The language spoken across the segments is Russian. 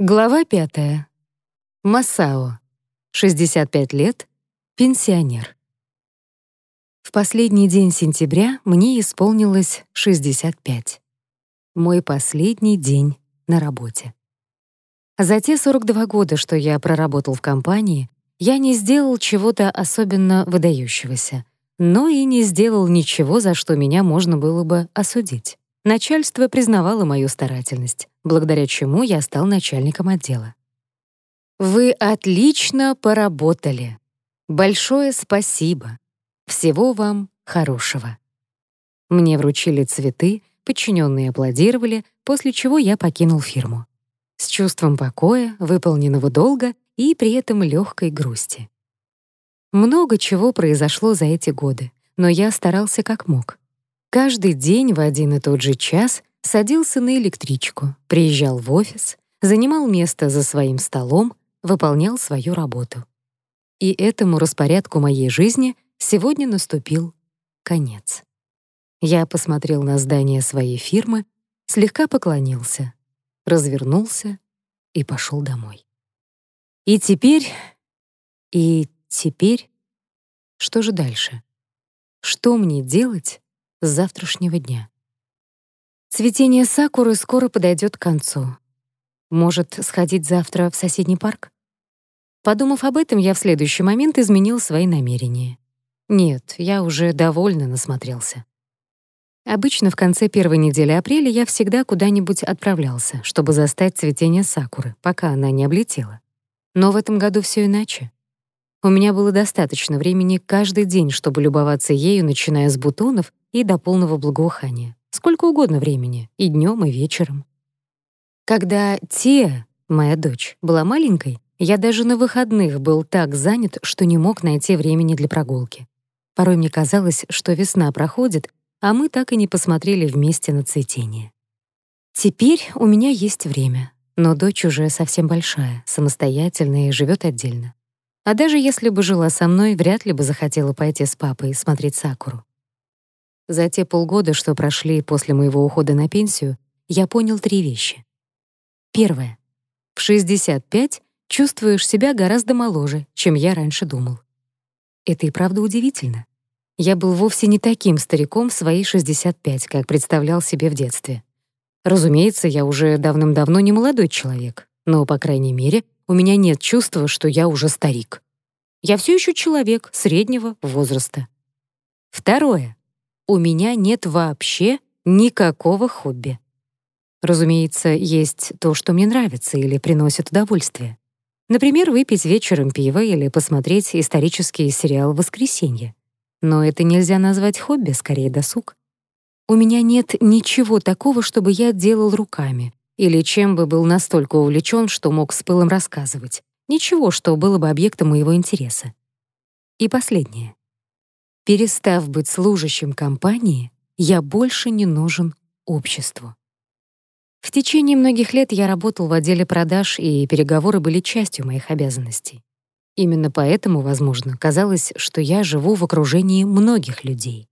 Глава пятая. Масао. 65 лет. Пенсионер. В последний день сентября мне исполнилось 65. Мой последний день на работе. За те 42 года, что я проработал в компании, я не сделал чего-то особенно выдающегося, но и не сделал ничего, за что меня можно было бы осудить. Начальство признавало мою старательность, благодаря чему я стал начальником отдела. Вы отлично поработали. Большое спасибо. Всего вам хорошего. Мне вручили цветы, подчиненные аплодировали, после чего я покинул фирму. С чувством покоя, выполненного долга и при этом легкой грусти. Много чего произошло за эти годы, но я старался как мог. Каждый день в один и тот же час садился на электричку, приезжал в офис, занимал место за своим столом, выполнял свою работу. И этому распорядку моей жизни сегодня наступил конец. Я посмотрел на здание своей фирмы, слегка поклонился, развернулся и пошел домой. И теперь... И теперь... Что же дальше? Что мне делать с завтрашнего дня. Цветение сакуры скоро подойдет к концу. Может, сходить завтра в соседний парк? Подумав об этом, я в следующий момент изменил свои намерения. Нет, я уже довольно насмотрелся. Обычно в конце первой недели апреля я всегда куда-нибудь отправлялся, чтобы застать цветение сакуры, пока она не облетела. Но в этом году все иначе. У меня было достаточно времени каждый день, чтобы любоваться ею, начиная с бутонов и до полного благоухания. Сколько угодно времени, и днем, и вечером. Когда Тия, моя дочь, была маленькой, я даже на выходных был так занят, что не мог найти времени для прогулки. Порой мне казалось, что весна проходит, а мы так и не посмотрели вместе на цветение. Теперь у меня есть время, но дочь уже совсем большая, самостоятельная и живет отдельно. А даже если бы жила со мной, вряд ли бы захотела пойти с папой смотреть Сакуру. За те полгода, что прошли после моего ухода на пенсию, я понял три вещи. Первое. В 65 чувствуешь себя гораздо моложе, чем я раньше думал. Это и правда удивительно. Я был вовсе не таким стариком в свои 65, как представлял себе в детстве. Разумеется, я уже давным-давно не молодой человек, но, по крайней мере, у меня нет чувства, что я уже старик. Я все еще человек среднего возраста. Второе у меня нет вообще никакого хобби. Разумеется, есть то, что мне нравится или приносит удовольствие. Например, выпить вечером пиво или посмотреть исторический сериал «Воскресенье». Но это нельзя назвать хобби, скорее досуг. У меня нет ничего такого, чтобы я делал руками, или чем бы был настолько увлечен, что мог с пылом рассказывать. Ничего, что было бы объектом моего интереса. И последнее. Перестав быть служащим компании, я больше не нужен обществу. В течение многих лет я работал в отделе продаж, и переговоры были частью моих обязанностей. Именно поэтому, возможно, казалось, что я живу в окружении многих людей.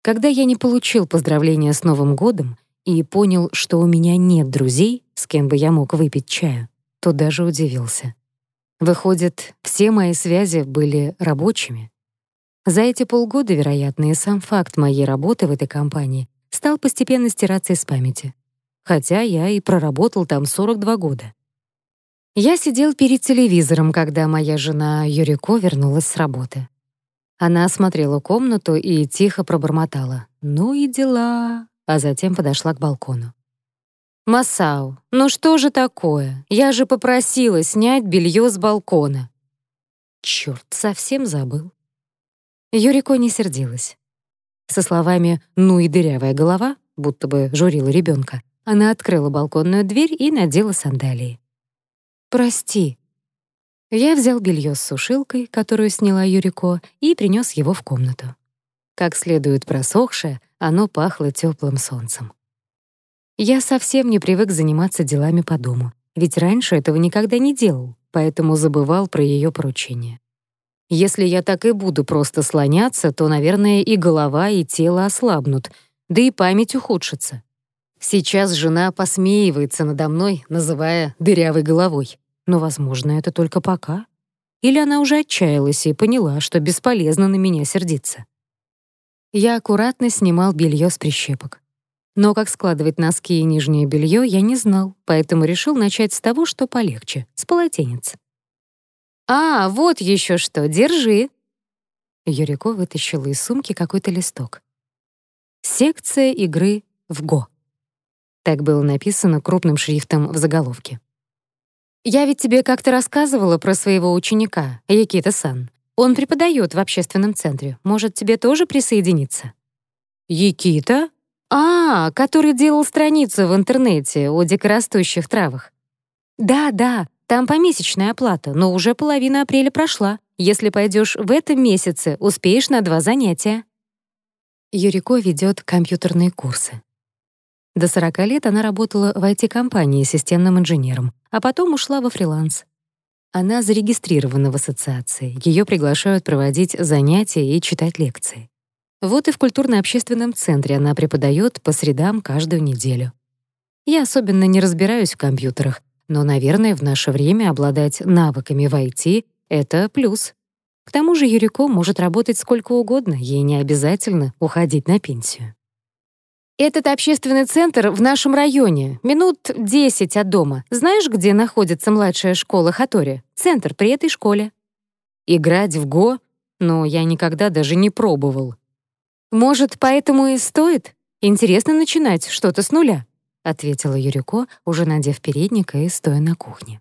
Когда я не получил поздравления с Новым годом и понял, что у меня нет друзей, с кем бы я мог выпить чаю, то даже удивился. Выходит, все мои связи были рабочими. За эти полгода, вероятно, и сам факт моей работы в этой компании стал постепенно стираться из памяти. Хотя я и проработал там 42 года. Я сидел перед телевизором, когда моя жена Юрико вернулась с работы. Она осмотрела комнату и тихо пробормотала «Ну и дела», а затем подошла к балкону. «Масау, ну что же такое? Я же попросила снять белье с балкона». Черт, совсем забыл. Юрико не сердилась. Со словами «ну и дырявая голова», будто бы журила ребенка, она открыла балконную дверь и надела сандалии. «Прости». Я взял белье с сушилкой, которую сняла Юрико, и принес его в комнату. Как следует просохшее, оно пахло теплым солнцем. Я совсем не привык заниматься делами по дому, ведь раньше этого никогда не делал, поэтому забывал про ее поручение. Если я так и буду просто слоняться, то, наверное, и голова, и тело ослабнут, да и память ухудшится. Сейчас жена посмеивается надо мной, называя дырявой головой. Но, возможно, это только пока. Или она уже отчаялась и поняла, что бесполезно на меня сердиться. Я аккуратно снимал белье с прищепок. Но как складывать носки и нижнее белье я не знал, поэтому решил начать с того, что полегче, с полотенец. «А, вот еще что, держи!» Юрико вытащила из сумки какой-то листок. «Секция игры в ГО». Так было написано крупным шрифтом в заголовке. «Я ведь тебе как-то рассказывала про своего ученика, Якита-сан. Он преподает в общественном центре. Может, тебе тоже присоединиться?» «Якита?» «А, который делал страницу в интернете о дикорастущих травах». «Да, да, там помесячная оплата, но уже половина апреля прошла. Если пойдешь в этом месяце, успеешь на два занятия». Юрико ведет компьютерные курсы. До 40 лет она работала в IT-компании системным инженером, а потом ушла во фриланс. Она зарегистрирована в ассоциации, ее приглашают проводить занятия и читать лекции. Вот и в культурно-общественном центре она преподает по средам каждую неделю. Я особенно не разбираюсь в компьютерах, но, наверное, в наше время обладать навыками в IT — это плюс. К тому же Юрико может работать сколько угодно, ей не обязательно уходить на пенсию. «Этот общественный центр в нашем районе, минут 10 от дома. Знаешь, где находится младшая школа Хатори? Центр при этой школе». «Играть в ГО? Но я никогда даже не пробовал», «Может, поэтому и стоит? Интересно начинать что-то с нуля», — ответила Юрико, уже надев передник и стоя на кухне.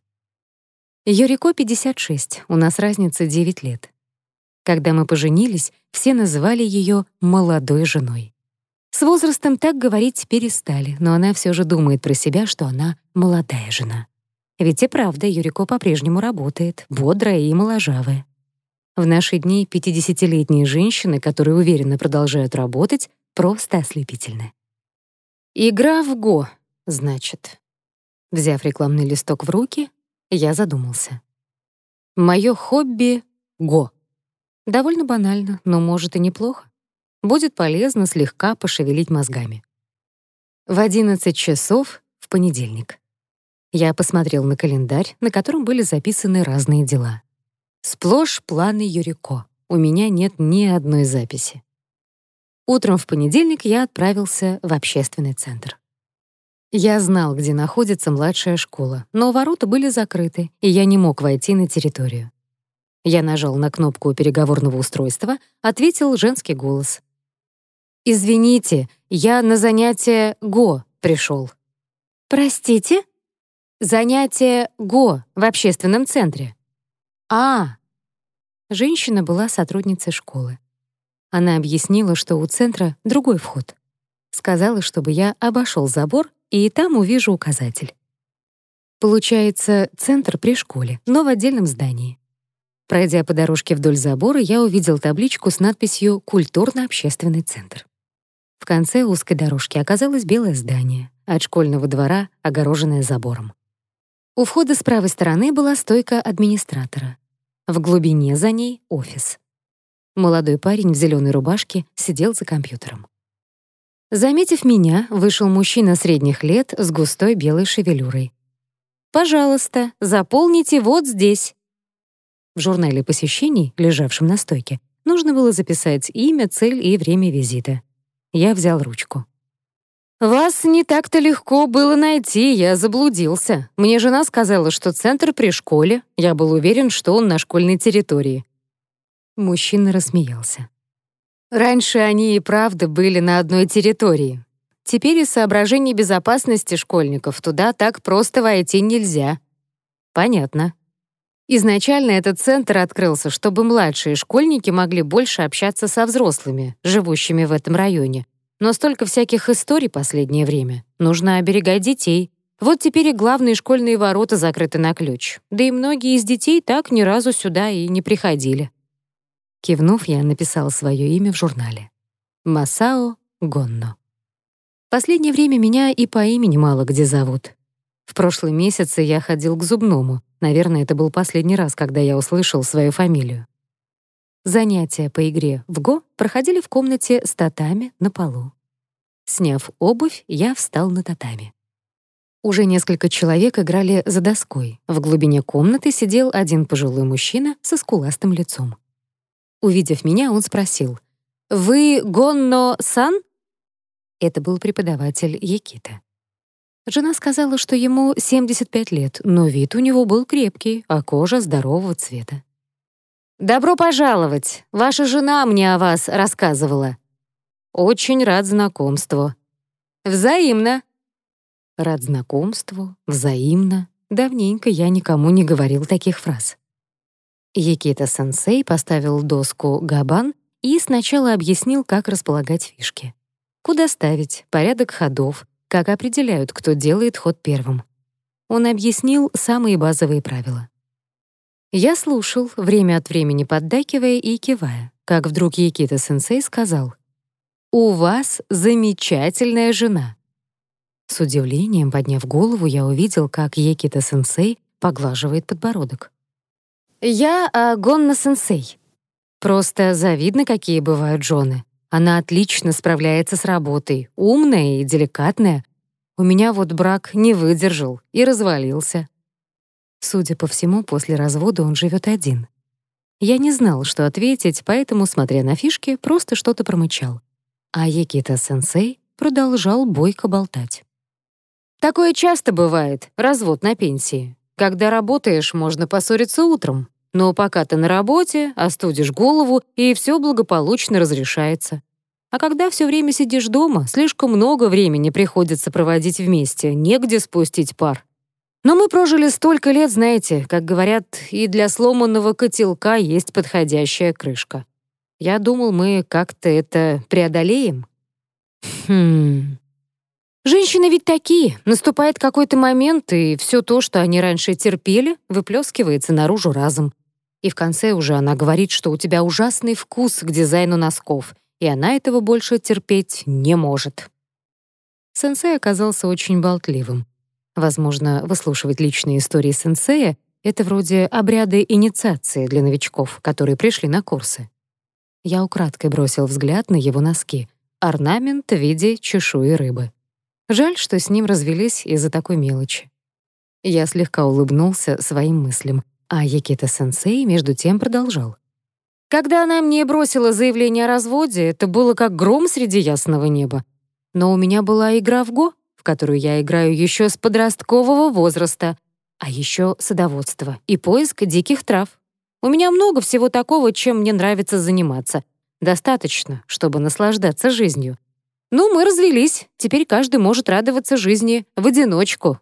Юрико 56, у нас разница 9 лет. Когда мы поженились, все называли ее «молодой женой». С возрастом так говорить перестали, но она все же думает про себя, что она молодая жена. Ведь и правда, Юрико по-прежнему работает, бодрая и моложавая. В наши дни 50-летние женщины, которые уверенно продолжают работать, просто ослепительны. «Игра в ГО», значит. Взяв рекламный листок в руки, я задумался. Моё хобби — ГО. Довольно банально, но, может, и неплохо. Будет полезно слегка пошевелить мозгами. В 11 часов в понедельник. Я посмотрел на календарь, на котором были записаны разные дела. Сплошь планы Юрико. У меня нет ни одной записи. Утром в понедельник я отправился в общественный центр. Я знал, где находится младшая школа, но ворота были закрыты, и я не мог войти на территорию. Я нажал на кнопку переговорного устройства, ответил женский голос. «Извините, я на занятие ГО пришел». «Простите?» «Занятие ГО в общественном центре». «А!» Женщина была сотрудницей школы. Она объяснила, что у центра другой вход. Сказала, чтобы я обошел забор, и там увижу указатель. Получается, центр при школе, но в отдельном здании. Пройдя по дорожке вдоль забора, я увидел табличку с надписью «Культурно-общественный центр». В конце узкой дорожки оказалось белое здание, от школьного двора, огороженное забором. У входа с правой стороны была стойка администратора. В глубине за ней — офис. Молодой парень в зеленой рубашке сидел за компьютером. Заметив меня, вышел мужчина средних лет с густой белой шевелюрой. «Пожалуйста, заполните вот здесь». В журнале посещений, лежавшем на стойке, нужно было записать имя, цель и время визита. Я взял ручку. «Вас не так-то легко было найти, я заблудился. Мне жена сказала, что центр при школе. Я был уверен, что он на школьной территории». Мужчина рассмеялся. Раньше они и правда были на одной территории. Теперь из соображений безопасности школьников туда так просто войти нельзя. Понятно. Изначально этот центр открылся, чтобы младшие школьники могли больше общаться со взрослыми, живущими в этом районе, но столько всяких историй последнее время. Нужно оберегать детей. Вот теперь и главные школьные ворота закрыты на ключ. Да и многие из детей так ни разу сюда и не приходили. Кивнув, я написал свое имя в журнале. Масао Гонно. Последнее время меня и по имени мало где зовут. В прошлом месяце я ходил к зубному. Наверное, это был последний раз, когда я услышал свою фамилию. Занятия по игре в ГО проходили в комнате с татами на полу. Сняв обувь, я встал на татами. Уже несколько человек играли за доской. В глубине комнаты сидел один пожилой мужчина со скуластым лицом. Увидев меня, он спросил, «Вы Гонно-сан?» Это был преподаватель Якита. Жена сказала, что ему 75 лет, но вид у него был крепкий, а кожа здорового цвета. «Добро пожаловать! Ваша жена мне о вас рассказывала». «Очень рад знакомству». «Взаимно», Рад знакомству, взаимно. Давненько я никому не говорил таких фраз. Якита-сенсей поставил доску габан и сначала объяснил, как располагать фишки. Куда ставить, порядок ходов, как определяют, кто делает ход первым. Он объяснил самые базовые правила. Я слушал, время от времени поддакивая и кивая, как вдруг Якита-сенсей сказал, «У вас замечательная жена. С удивлением, подняв голову, я увидел, как Екита-сенсей поглаживает подбородок. «Я а, Гонна-сенсей. Просто завидно, какие бывают жены. Она отлично справляется с работой, умная и деликатная. У меня вот брак не выдержал и развалился». Судя по всему, после развода он живет один. Я не знал, что ответить, поэтому, смотря на фишки, просто что-то промычал. А Екита-сенсей продолжал бойко болтать. Такое часто бывает, развод на пенсии. Когда работаешь, можно поссориться утром. Но пока ты на работе, остудишь голову, и все благополучно разрешается. А когда все время сидишь дома, слишком много времени приходится проводить вместе, негде спустить пар. Но мы прожили столько лет, знаете, как говорят, и для сломанного котелка есть подходящая крышка. Я думал, мы как-то это преодолеем. Хм, Женщины ведь такие. Наступает какой-то момент, и все то, что они раньше терпели, выплескивается наружу разом. И в конце уже она говорит, что у тебя ужасный вкус к дизайну носков, и она этого больше терпеть не может. Сенсей оказался очень болтливым. Возможно, выслушивать личные истории сенсея — это вроде обряда инициации для новичков, которые пришли на курсы. Я украдкой бросил взгляд на его носки. Орнамент в виде чешуи рыбы. Жаль, что с ним развелись из-за такой мелочи. Я слегка улыбнулся своим мыслям, а Якита-сенсей между тем продолжал. Когда она мне бросила заявление о разводе, это было как гром среди ясного неба. Но у меня была игра в Го, в которую я играю еще с подросткового возраста, а еще садоводство и поиск диких трав. У меня много всего такого, чем мне нравится заниматься. Достаточно, чтобы наслаждаться жизнью. Ну, мы развелись. Теперь каждый может радоваться жизни в одиночку.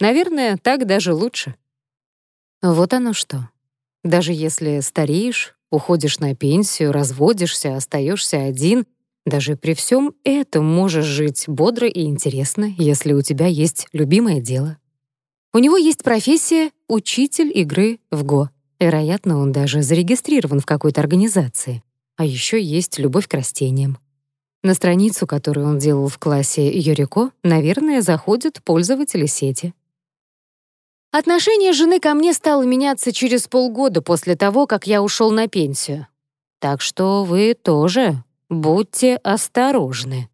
Наверное, так даже лучше. Вот оно что. Даже если стареешь, уходишь на пенсию, разводишься, остаешься один, даже при всем этом можешь жить бодро и интересно, если у тебя есть любимое дело. У него есть профессия учитель игры в Го. Вероятно, он даже зарегистрирован в какой-то организации. А еще есть любовь к растениям. На страницу, которую он делал в классе Юрико, наверное, заходят пользователи сети. Отношение жены ко мне стало меняться через полгода после того, как я ушел на пенсию. Так что вы тоже будьте осторожны.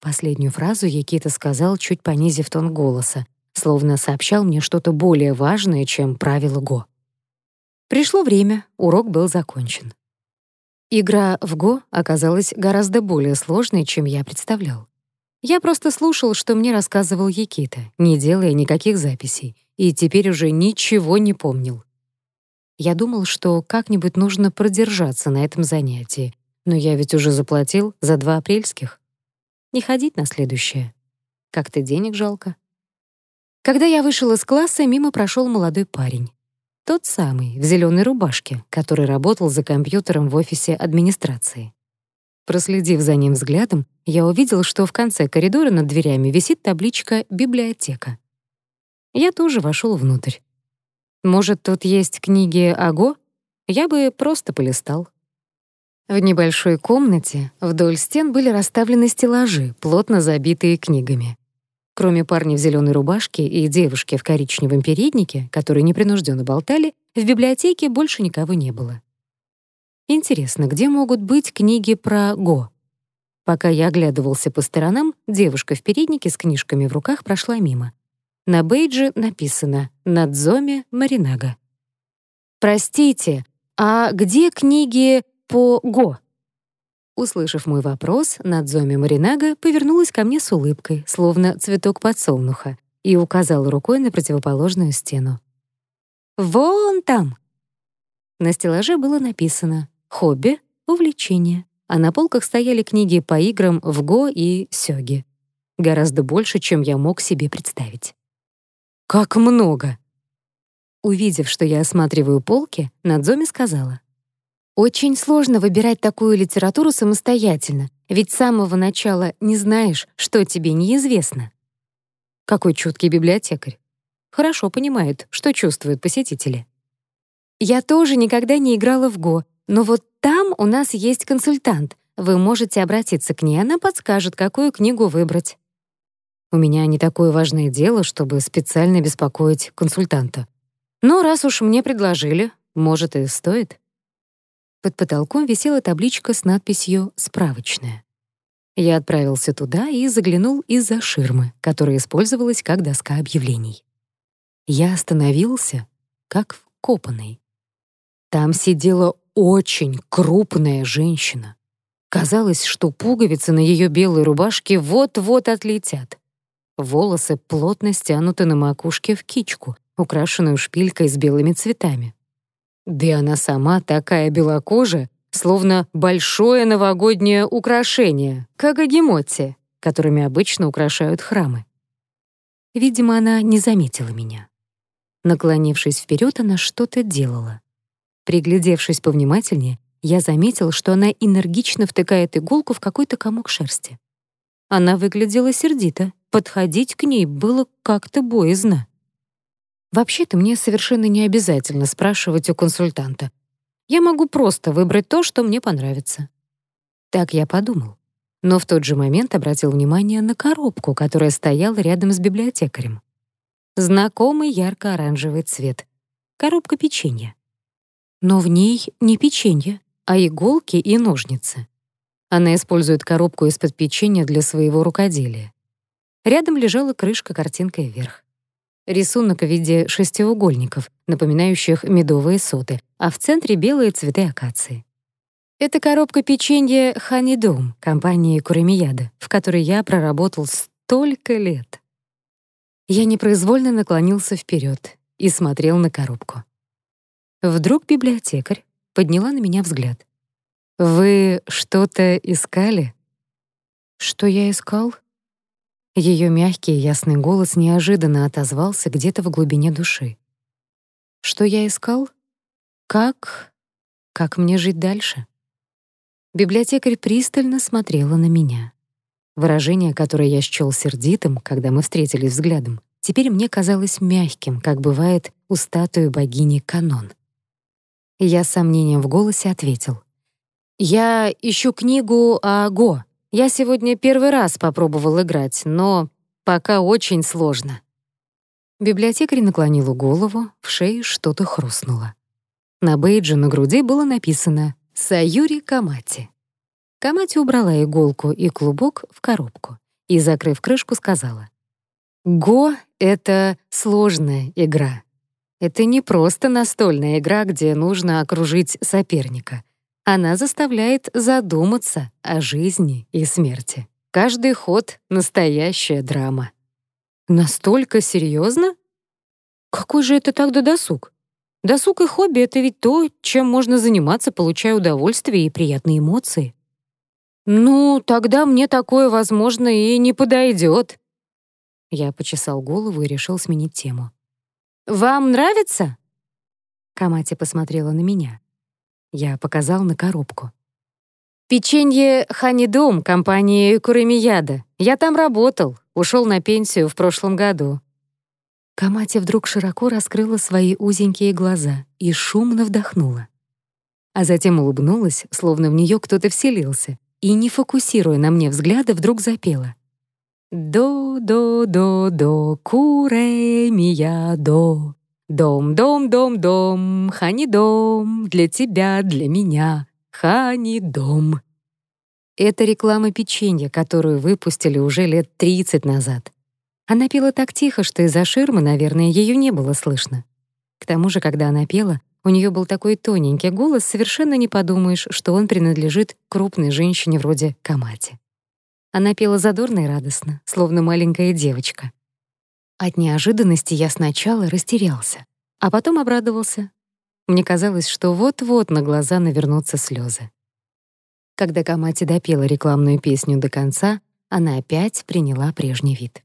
Последнюю фразу Якита сказал, чуть понизив тон голоса, словно сообщал мне что-то более важное, чем правило Го. Пришло время, урок был закончен. Игра в Го оказалась гораздо более сложной, чем я представлял. Я просто слушал, что мне рассказывал Якита, не делая никаких записей, и теперь уже ничего не помнил. Я думал, что как-нибудь нужно продержаться на этом занятии, но я ведь уже заплатил за два апрельских. Не ходить на следующее. Как-то денег жалко. Когда я вышел из класса, мимо прошел молодой парень. Тот самый, в зеленой рубашке, который работал за компьютером в офисе администрации. Проследив за ним взглядом, я увидел, что в конце коридора над дверями висит табличка «Библиотека». Я тоже вошел внутрь. Может, тут есть книги Аго? Я бы просто полистал. В небольшой комнате вдоль стен были расставлены стеллажи, плотно забитые книгами. Кроме парня в зеленой рубашке и девушки в коричневом переднике, которые непринужденно болтали, в библиотеке больше никого не было. Интересно, где могут быть книги про Го? Пока я оглядывался по сторонам, девушка в переднике с книжками в руках прошла мимо. На бейдже написано «Надзоме Маринага». «Простите, а где книги по Го?» Услышав мой вопрос, Надзоми Маринага повернулась ко мне с улыбкой, словно цветок подсолнуха, и указала рукой на противоположную стену. «Вон там!» На стеллаже было написано «Хобби, увлечение», а на полках стояли книги по играм в Го и Сёги. Гораздо больше, чем я мог себе представить. «Как много!» Увидев, что я осматриваю полки, Надзоми сказала. «Очень сложно выбирать такую литературу самостоятельно, ведь с самого начала не знаешь, что тебе неизвестно». Какой чуткий библиотекарь. Хорошо понимает, что чувствуют посетители. Я тоже никогда не играла в Го, но вот там у нас есть консультант. Вы можете обратиться к ней, она подскажет, какую книгу выбрать. У меня не такое важное дело, чтобы специально беспокоить консультанта. Но раз уж мне предложили, может, и стоит. Под потолком висела табличка с надписью «Справочная». Я отправился туда и заглянул из-за ширмы, которая использовалась как доска объявлений. Я остановился, как вкопанный. Там сидела очень крупная женщина. Казалось, что пуговицы на ее белой рубашке вот-вот отлетят. Волосы плотно стянуты на макушке в кичку, украшенную шпилькой с белыми цветами. Да и она сама такая белокожая, словно большое новогоднее украшение, как агемоти, которыми обычно украшают храмы. Видимо, она не заметила меня. Наклонившись вперед, она что-то делала. Приглядевшись повнимательнее, я заметил, что она энергично втыкает иголку в какой-то комок шерсти. Она выглядела сердито, подходить к ней было как-то боязно. Вообще-то мне совершенно не обязательно спрашивать у консультанта. Я могу просто выбрать то, что мне понравится. Так я подумал. Но в тот же момент обратил внимание на коробку, которая стояла рядом с библиотекарем. Знакомый ярко-оранжевый цвет. Коробка печенья. Но в ней не печенье, а иголки и ножницы. Она использует коробку из-под печенья для своего рукоделия. Рядом лежала крышка картинкой вверх. Рисунок в виде шестиугольников, напоминающих медовые соты, а в центре белые цветы акации. Это коробка печенья «Ханидом» компании Куремияда, в которой я проработал столько лет. Я непроизвольно наклонился вперед и смотрел на коробку. Вдруг библиотекарь подняла на меня взгляд. «Вы что-то искали?» «Что я искал?» Ее мягкий ясный голос неожиданно отозвался где-то в глубине души. Что я искал? Как? Как мне жить дальше? Библиотекарь пристально смотрела на меня. Выражение, которое я счёл сердитым, когда мы встретились взглядом, теперь мне казалось мягким, как бывает у статуи богини Канон. Я с сомнением в голосе ответил. «Я ищу книгу о Го. Я сегодня первый раз попробовал играть, но пока очень сложно». Библиотекарь наклонила голову, в шее что-то хрустнуло. На бейдже на груди было написано «Саюри Камати». Камати убрала иголку и клубок в коробку и, закрыв крышку, сказала «Го — это сложная игра. Это не просто настольная игра, где нужно окружить соперника — она заставляет задуматься о жизни и смерти. Каждый ход — настоящая драма. Настолько серьезно? Какой же это тогда досуг? Досуг и хобби — это ведь то, чем можно заниматься, получая удовольствие и приятные эмоции. Ну, тогда мне такое, возможно, и не подойдет. Я почесал голову и решил сменить тему. «Вам нравится?» Камати посмотрела на меня. Я показал на коробку. «Печенье Ханидом компании Куремияда. Я там работал, ушел на пенсию в прошлом году». Камати вдруг широко раскрыла свои узенькие глаза и шумно вдохнула. А затем улыбнулась, словно в нее кто-то вселился, и, не фокусируя на мне взгляда, вдруг запела. «До-до-до-до, куремия-до». Дом, дом, дом, дом, хани дом, для тебя, для меня, хани дом. Это реклама печенья, которую выпустили уже лет 30 назад. Она пела так тихо, что из-за ширмы, наверное, ее не было слышно. К тому же, когда она пела, у нее был такой тоненький голос, совершенно не подумаешь, что он принадлежит крупной женщине вроде Камати. Она пела задорно и радостно, словно маленькая девочка. От неожиданности я сначала растерялся, а потом обрадовался. Мне казалось, что вот-вот на глаза навернутся слезы. Когда Камати допела рекламную песню до конца, она опять приняла прежний вид.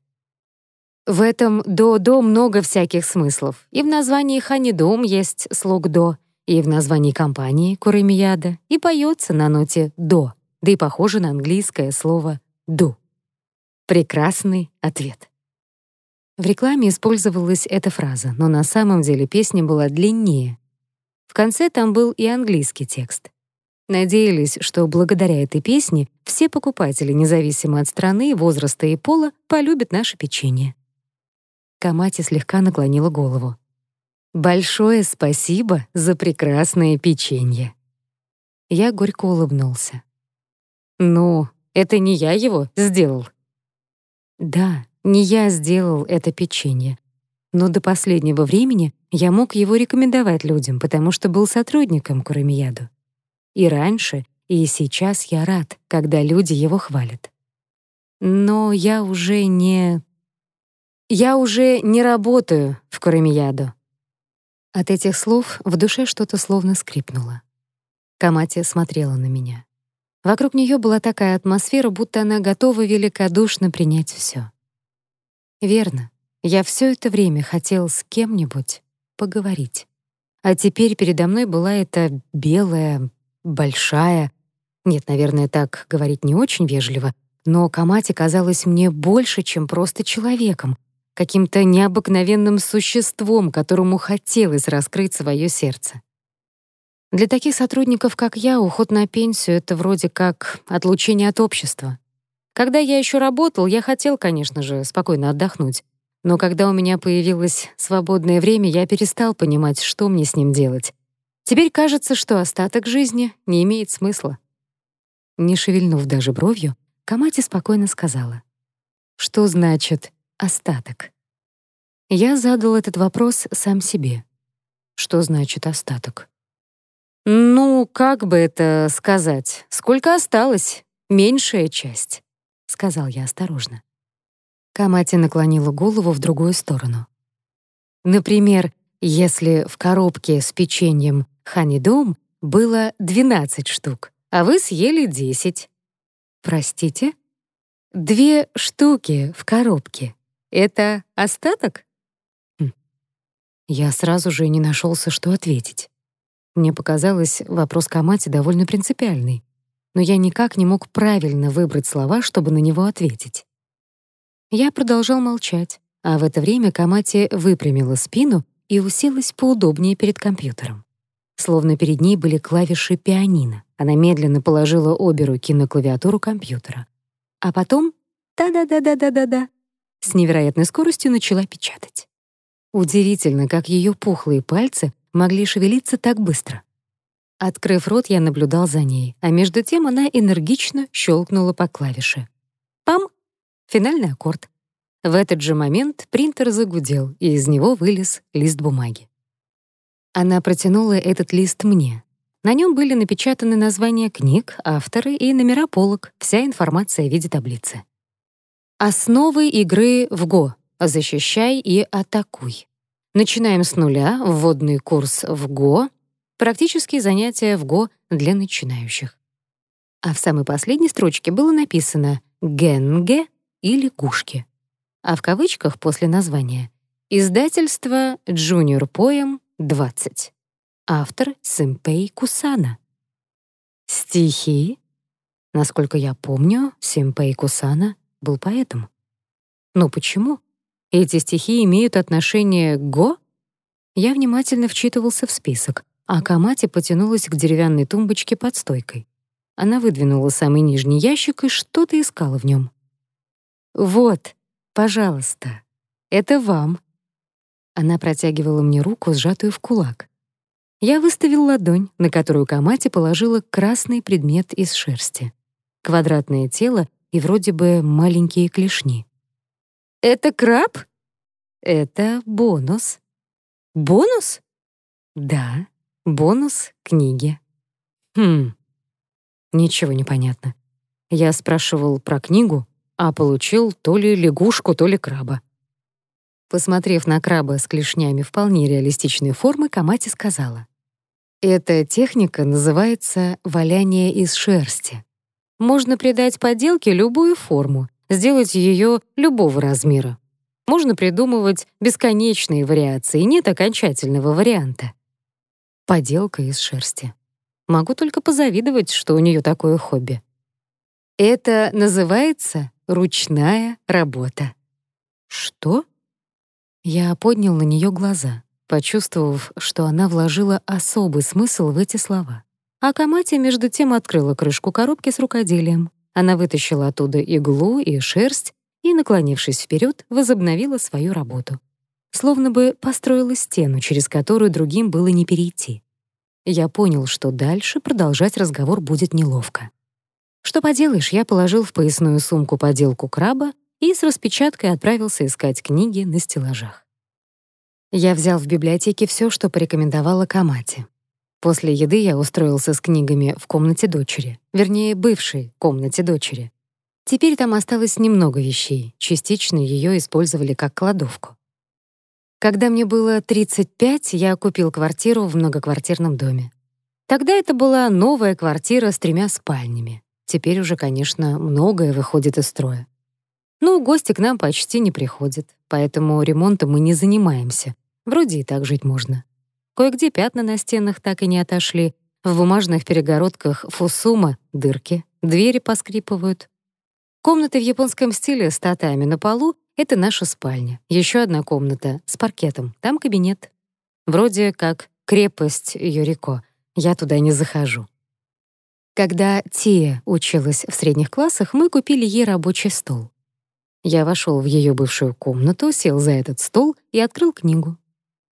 В этом «до-до» много всяких смыслов. И в названии «Ханидом» есть слог «до», и в названии компании «Куремияда», и поется на ноте «до», да и похоже на английское слово «ду». Прекрасный ответ. В рекламе использовалась эта фраза, но на самом деле песня была длиннее. В конце там был и английский текст. Надеялись, что благодаря этой песне все покупатели, независимо от страны, возраста и пола, полюбят наше печенье. Камати слегка наклонила голову. «Большое спасибо за прекрасное печенье». Я горько улыбнулся. «Ну, это не я его сделал?» «Да, не я сделал это печенье. Но до последнего времени я мог его рекомендовать людям, потому что был сотрудником Курамияду. И раньше, и сейчас я рад, когда люди его хвалят. Но я уже не я уже не работаю в Курамияду. От этих слов в душе что-то словно скрипнуло. Камати смотрела на меня. Вокруг нее была такая атмосфера, будто она готова великодушно принять все. Верно, я все это время хотел с кем-нибудь поговорить. А теперь передо мной была эта белая, большая... Нет, наверное, так говорить не очень вежливо, но Камати казалась мне больше, чем просто человеком, каким-то необыкновенным существом, которому хотелось раскрыть свое сердце. Для таких сотрудников, как я, уход на пенсию — это вроде как отлучение от общества. Когда я еще работал, я хотел, конечно же, спокойно отдохнуть. Но когда у меня появилось свободное время, я перестал понимать, что мне с ним делать. Теперь кажется, что остаток жизни не имеет смысла. Не шевельнув даже бровью, Камати спокойно сказала. «Что значит остаток. Я задал этот вопрос сам себе. Что значит остаток? «Ну, как бы это сказать? Сколько осталось? Меньшая часть», — сказал я осторожно. Камати наклонила голову в другую сторону. Например, если в коробке с печеньем «Ханидом» было 12 штук, а вы съели 10. Простите? Две штуки в коробке. Это остаток? Хм. Я сразу же не нашелся, что ответить. Мне показалось, вопрос Камати довольно принципиальный, но я никак не мог правильно выбрать слова, чтобы на него ответить. Я продолжал молчать, а в это время Камати выпрямила спину и уселась поудобнее перед компьютером. Словно перед ней были клавиши пианино. Она медленно положила обе руки на клавиатуру компьютера. А потом «да-да-да-да-да-да-да» с невероятной скоростью начала печатать. Удивительно, как ее пухлые пальцы могли шевелиться так быстро. Открыв рот, я наблюдал за ней, а между тем она энергично щелкнула по клавише. Пам! Финальный аккорд. В этот же момент принтер загудел, и из него вылез лист бумаги. Она протянула этот лист мне. На нем были напечатаны названия книг, авторы и номера полок, вся информация в виде таблицы. Основы игры в Го. Защищай и атакуй. Начинаем с нуля, вводный курс в Го, практические занятия в Го для начинающих. А в самой последней строчке было написано «генге» и «лягушки». А в кавычках после названия «Издательство Junior Poem 20». Автор Симпей Кусана. Стихи? Насколько я помню, Симпей Кусана был поэтом. Но почему? Эти стихи имеют отношение к Го? Я внимательно вчитывался в список, а Камати потянулась к деревянной тумбочке под стойкой. Она выдвинула самый нижний ящик и что-то искала в нем. «Вот, пожалуйста, это вам». Она протягивала мне руку, сжатую в кулак. Я выставил ладонь, на которую Камати положила красный предмет из шерсти. квадратное тело и вроде бы маленькие клешни. «Это краб?» «Это бонус». «Бонус?» «Да, бонус книги». «Хм, ничего не понятно. Я спрашивал про книгу, а получил то ли лягушку, то ли краба. Посмотрев на краба с клешнями вполне реалистичной формы, Камати сказала. «Эта техника называется валяние из шерсти. Можно придать поделке любую форму, сделать ее любого размера. Можно придумывать бесконечные вариации, нет окончательного варианта. Поделка из шерсти. Могу только позавидовать, что у нее такое хобби. Это называется ручная работа. Что? Я поднял на нее глаза, почувствовав, что она вложила особый смысл в эти слова. А Камати между тем открыла крышку коробки с рукоделием. Она вытащила оттуда иглу и шерсть и, наклонившись вперед, возобновила свою работу. Словно бы построила стену, через которую другим было не перейти. Я понял, что дальше продолжать разговор будет неловко. Что поделаешь, я положил в поясную сумку поделку краба и с распечаткой отправился искать книги на стеллажах. Я взял в библиотеке все, что порекомендовала Камати. После еды я устроился с книгами в комнате дочери, вернее, бывшей комнате дочери. Теперь там осталось немного вещей, частично ее использовали как кладовку. Когда мне было 35, я купил квартиру в многоквартирном доме. Тогда это была новая квартира с тремя спальнями. Теперь уже, конечно, многое выходит из строя. Ну, гости к нам почти не приходят, поэтому ремонтом мы не занимаемся. Вроде и так жить можно. Кое-где пятна на стенах так и не отошли. В бумажных перегородках фусума — дырки, двери поскрипывают. Комната в японском стиле с татами на полу — это наша спальня. Еще одна комната с паркетом, там кабинет. Вроде как крепость Юрико. Я туда не захожу. Когда Тия училась в средних классах, мы купили ей рабочий стол. Я вошел в ее бывшую комнату, сел за этот стол и открыл книгу.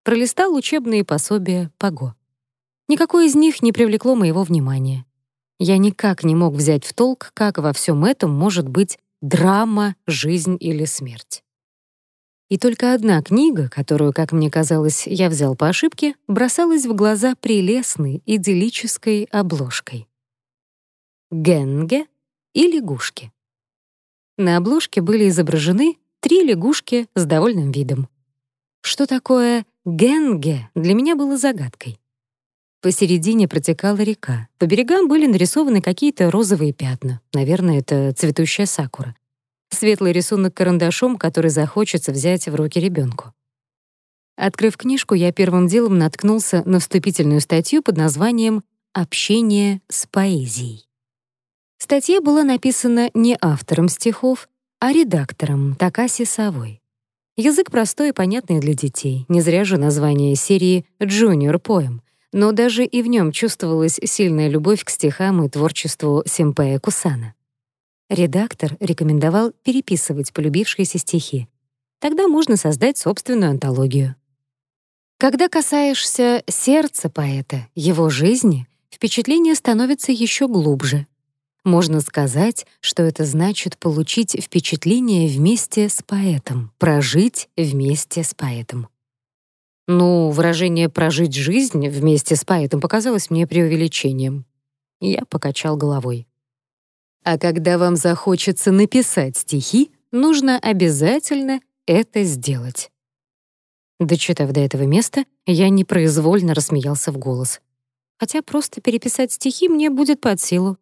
Пролистал учебные пособия ПАГО. Никакое из них не привлекло моего внимания. Я никак не мог взять в толк, как во всем этом может быть драма, жизнь или смерть. И только одна книга, которую, как мне казалось, я взял по ошибке, бросалась в глаза прелестной, идиллической обложкой. «Генге» и «Лягушки». На обложке были изображены три лягушки с довольным видом. Что такое генге для меня было загадкой. Посередине протекала река. По берегам были нарисованы какие-то розовые пятна. Наверное, это цветущая сакура. Светлый рисунок карандашом, который захочется взять в руки ребенку. Открыв книжку, я первым делом наткнулся на вступительную статью под названием «Общение с поэзией». Статья была написана не автором стихов, а редактором Такаси Савой. Язык простой и понятный для детей, не зря же название серии «Junior Poem», но даже и в нем чувствовалась сильная любовь к стихам и творчеству Симпея Кусана. Редактор рекомендовал переписывать полюбившиеся стихи. Тогда можно создать собственную антологию. Когда касаешься сердца поэта, его жизни, впечатление становится еще глубже, можно сказать, что это значит получить впечатление вместе с поэтом, прожить вместе с поэтом. Ну, выражение «прожить жизнь» вместе с поэтом показалось мне преувеличением. Я покачал головой. А когда вам захочется написать стихи, нужно обязательно это сделать. Дочитав до этого места, я непроизвольно рассмеялся в голос. Хотя просто переписать стихи мне будет под силу.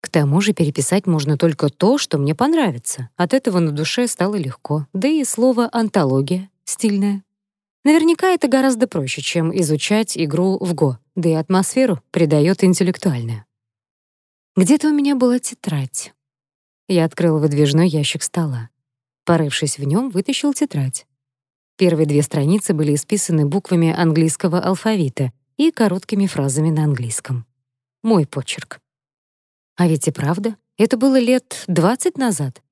К тому же переписать можно только то, что мне понравится. От этого на душе стало легко. Да и слово «антология» стильное. Наверняка это гораздо проще, чем изучать игру в Го, да и атмосферу придает интеллектуальная. Где-то у меня была тетрадь. Я открыл выдвижной ящик стола. Порывшись в нем, вытащил тетрадь. Первые две страницы были исписаны буквами английского алфавита и короткими фразами на английском. Мой почерк. А ведь и правда, это было лет 20 назад.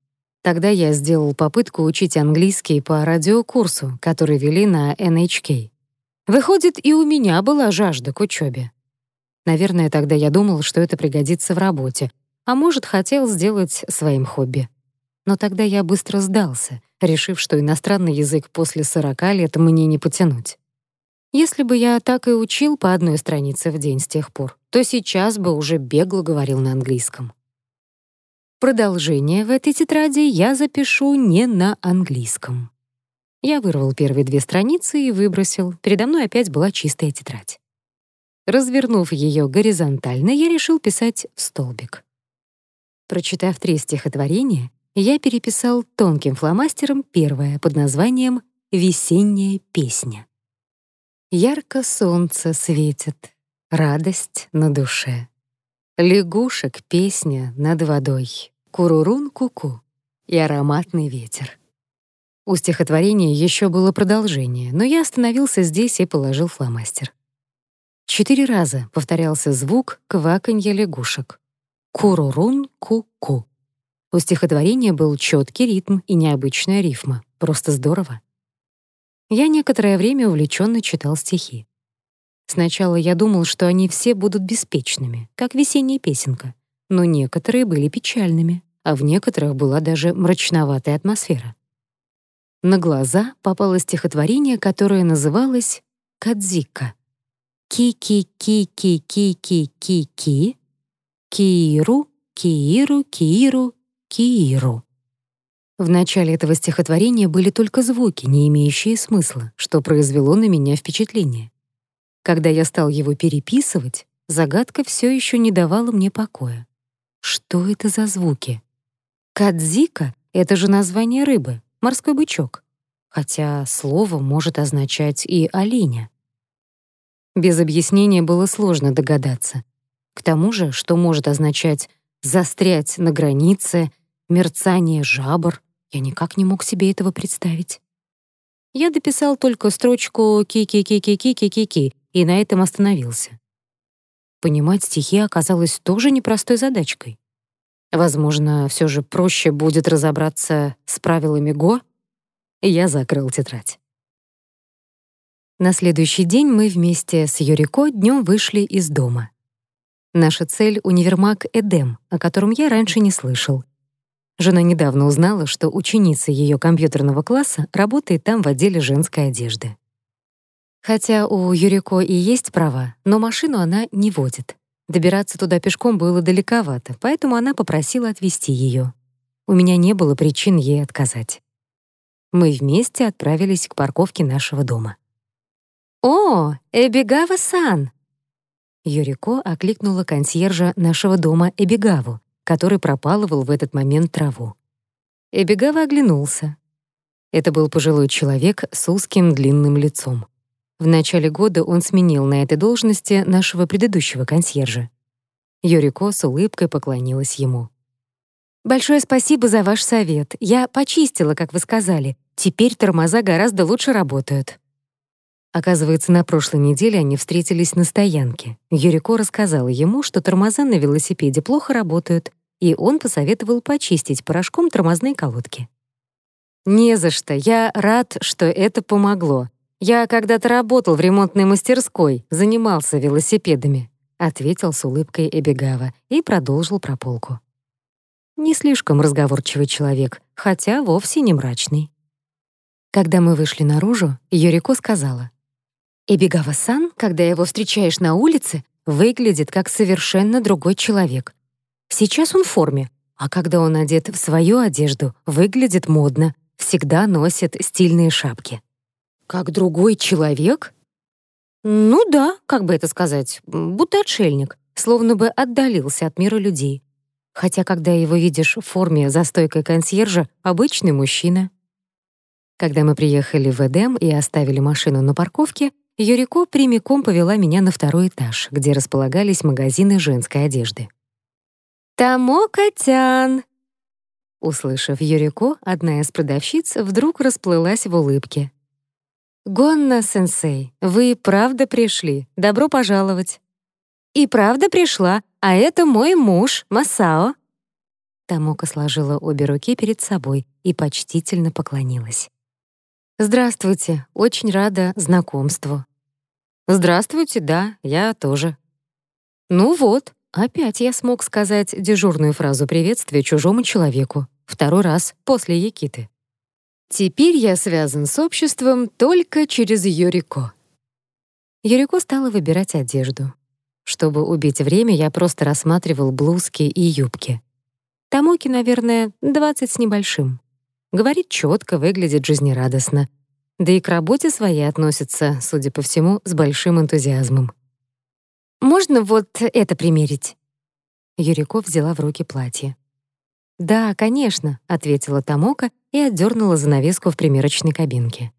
Тогда я сделал попытку учить английский по радиокурсу, который вели на NHK. Выходит, и у меня была жажда к учебе. Наверное, тогда я думал, что это пригодится в работе, а может, хотел сделать своим хобби. Но тогда я быстро сдался, решив, что иностранный язык после 40 лет мне не потянуть. Если бы я так и учил по одной странице в день с тех пор, то сейчас бы уже бегло говорил на английском. Продолжение в этой тетради я запишу не на английском. Я вырвал первые две страницы и выбросил. Передо мной опять была чистая тетрадь. Развернув ее горизонтально, я решил писать в столбик. Прочитав три стихотворения, я переписал тонким фломастером первое под названием «Весенняя песня». Ярко солнце светит, радость на душе. Лягушек песня над водой, курурун-ку-ку и ароматный ветер. У стихотворения еще было продолжение, но я остановился здесь и положил фломастер. Четыре раза повторялся звук кваканья лягушек. Курурун-ку-ку. У стихотворения был четкий ритм и необычная рифма. Просто здорово. Я некоторое время увлеченно читал стихи. Сначала я думал, что они все будут беспечными, как весенняя песенка, но некоторые были печальными, а в некоторых была даже мрачноватая атмосфера. На глаза попало стихотворение, которое называлось «Кадзика». Ки-ки-ки-ки-ки-ки-ки, Кииру, Кииру, Кииру, Кииру. В начале этого стихотворения были только звуки, не имеющие смысла, что произвело на меня впечатление. Когда я стал его переписывать, загадка все еще не давала мне покоя. Что это за звуки? Кадзика — это же название рыбы, морской бычок. Хотя слово может означать и оленя. Без объяснения было сложно догадаться. К тому же, что может означать «застрять на границе», «мерцание жабр», я никак не мог себе этого представить. Я дописал только строчку «ки-ки-ки-ки-ки-ки-ки» и на этом остановился. Понимать стихи оказалось тоже непростой задачкой. Возможно, все же проще будет разобраться с правилами ГО? Я закрыл тетрадь. На следующий день мы вместе с Юрико днем вышли из дома. Наша цель — универмаг «Эдем», о котором я раньше не слышал. Жена недавно узнала, что ученица ее компьютерного класса работает там в отделе женской одежды. Хотя у Юрико и есть права, но машину она не водит. Добираться туда пешком было далековато, поэтому она попросила отвезти ее. У меня не было причин ей отказать. Мы вместе отправились к парковке нашего дома. «О, Эбигава-сан!» Юрико окликнула консьержа нашего дома Эбигаву, который пропалывал в этот момент траву. Эбигава оглянулся. Это был пожилой человек с узким длинным лицом. В начале года он сменил на этой должности нашего предыдущего консьержа. Юрико с улыбкой поклонилась ему. «Большое спасибо за ваш совет. Я почистила, как вы сказали. Теперь тормоза гораздо лучше работают». Оказывается, на прошлой неделе они встретились на стоянке. Юрико рассказала ему, что тормоза на велосипеде плохо работают, и он посоветовал почистить порошком тормозные колодки. «Не за что. Я рад, что это помогло. Я когда-то работал в ремонтной мастерской, занимался велосипедами», ответил с улыбкой Эбигава и продолжил прополку. Не слишком разговорчивый человек, хотя вовсе не мрачный. Когда мы вышли наружу, Юрико сказала, Эбигава-сан, когда его встречаешь на улице, выглядит как совершенно другой человек. Сейчас он в форме, а когда он одет в свою одежду, выглядит модно, всегда носит стильные шапки. Как другой человек? Ну да, как бы это сказать, будто отшельник, словно бы отдалился от мира людей. Хотя, когда его видишь в форме за стойкой консьержа, обычный мужчина. Когда мы приехали в Эдем и оставили машину на парковке, Юрико прямиком повела меня на второй этаж, где располагались магазины женской одежды. «Тамо-котян!» Услышав Юрико, одна из продавщиц вдруг расплылась в улыбке. «Гонна-сенсей, вы правда пришли? Добро пожаловать!» «И правда пришла, а это мой муж, Масао!» Тамока сложила обе руки перед собой и почтительно поклонилась. «Здравствуйте, очень рада знакомству». «Здравствуйте, да, я тоже». «Ну вот, Опять я смог сказать дежурную фразу приветствия чужому человеку. Второй раз после Якиты. Теперь я связан с обществом только через Юрико. Юрико стала выбирать одежду. Чтобы убить время, я просто рассматривал блузки и юбки. Тамоки, наверное, 20 с небольшим. Говорит четко, выглядит жизнерадостно. Да и к работе своей относится, судя по всему, с большим энтузиазмом. «Можно вот это примерить?» Юрико взяла в руки платье. «Да, конечно», — ответила Тамока и отдернула занавеску в примерочной кабинке.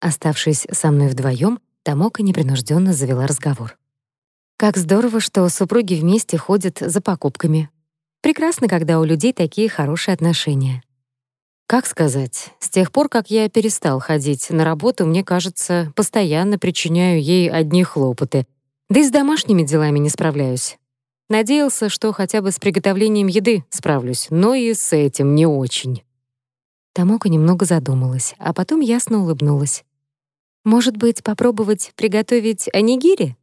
Оставшись со мной вдвоем, Тамока непринужденно завела разговор. «Как здорово, что супруги вместе ходят за покупками. Прекрасно, когда у людей такие хорошие отношения». Как сказать, с тех пор, как я перестал ходить на работу, мне кажется, постоянно причиняю ей одни хлопоты — да и с домашними делами не справляюсь. Надеялся, что хотя бы с приготовлением еды справлюсь, но и с этим не очень. Тамока немного задумалась, а потом ясно улыбнулась. «Может быть, попробовать приготовить анигири?»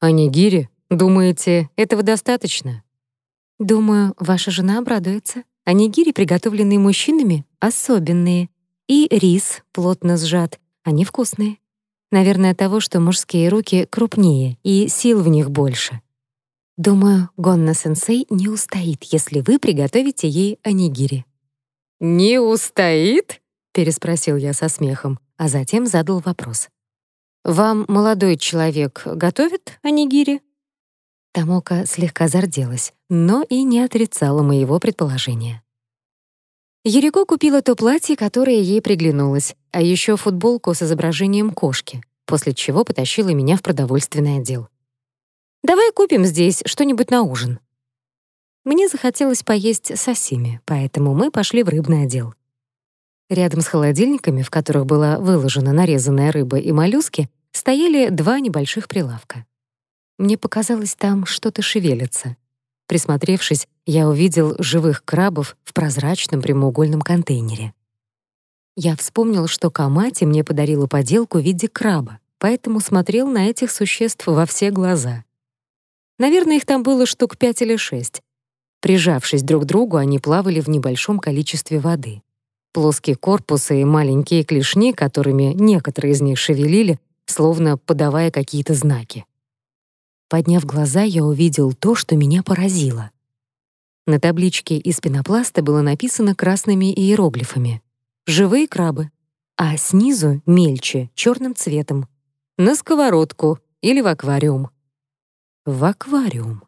«Анигири? Думаете, этого достаточно?» «Думаю, ваша жена обрадуется. Анигири, приготовленные мужчинами, особенные. И рис плотно сжат. Они вкусные. Наверное, того, что мужские руки крупнее и сил в них больше. Думаю, Гонна-сенсей не устоит, если вы приготовите ей анигири. «Не устоит?» — переспросил я со смехом, а затем задал вопрос. «Вам молодой человек готовит анигири?» Тамока слегка зарделась, но и не отрицала моего предположения. Ерико купила то платье, которое ей приглянулось, а еще футболку с изображением кошки, после чего потащила меня в продовольственный отдел. «Давай купим здесь что-нибудь на ужин». Мне захотелось поесть сосими, поэтому мы пошли в рыбный отдел. Рядом с холодильниками, в которых была выложена нарезанная рыба и моллюски, стояли два небольших прилавка. Мне показалось, там что-то шевелится. Присмотревшись, я увидел живых крабов в прозрачном прямоугольном контейнере. Я вспомнил, что Камати мне подарила поделку в виде краба, поэтому смотрел на этих существ во все глаза. Наверное, их там было штук пять или шесть. Прижавшись друг к другу, они плавали в небольшом количестве воды. Плоские корпусы и маленькие клешни, которыми некоторые из них шевелили, словно подавая какие-то знаки. Подняв глаза, я увидел то, что меня поразило. На табличке из пенопласта было написано красными иероглифами «Живые крабы», а снизу мельче, черным цветом «На сковородку» или в аквариум. В аквариум.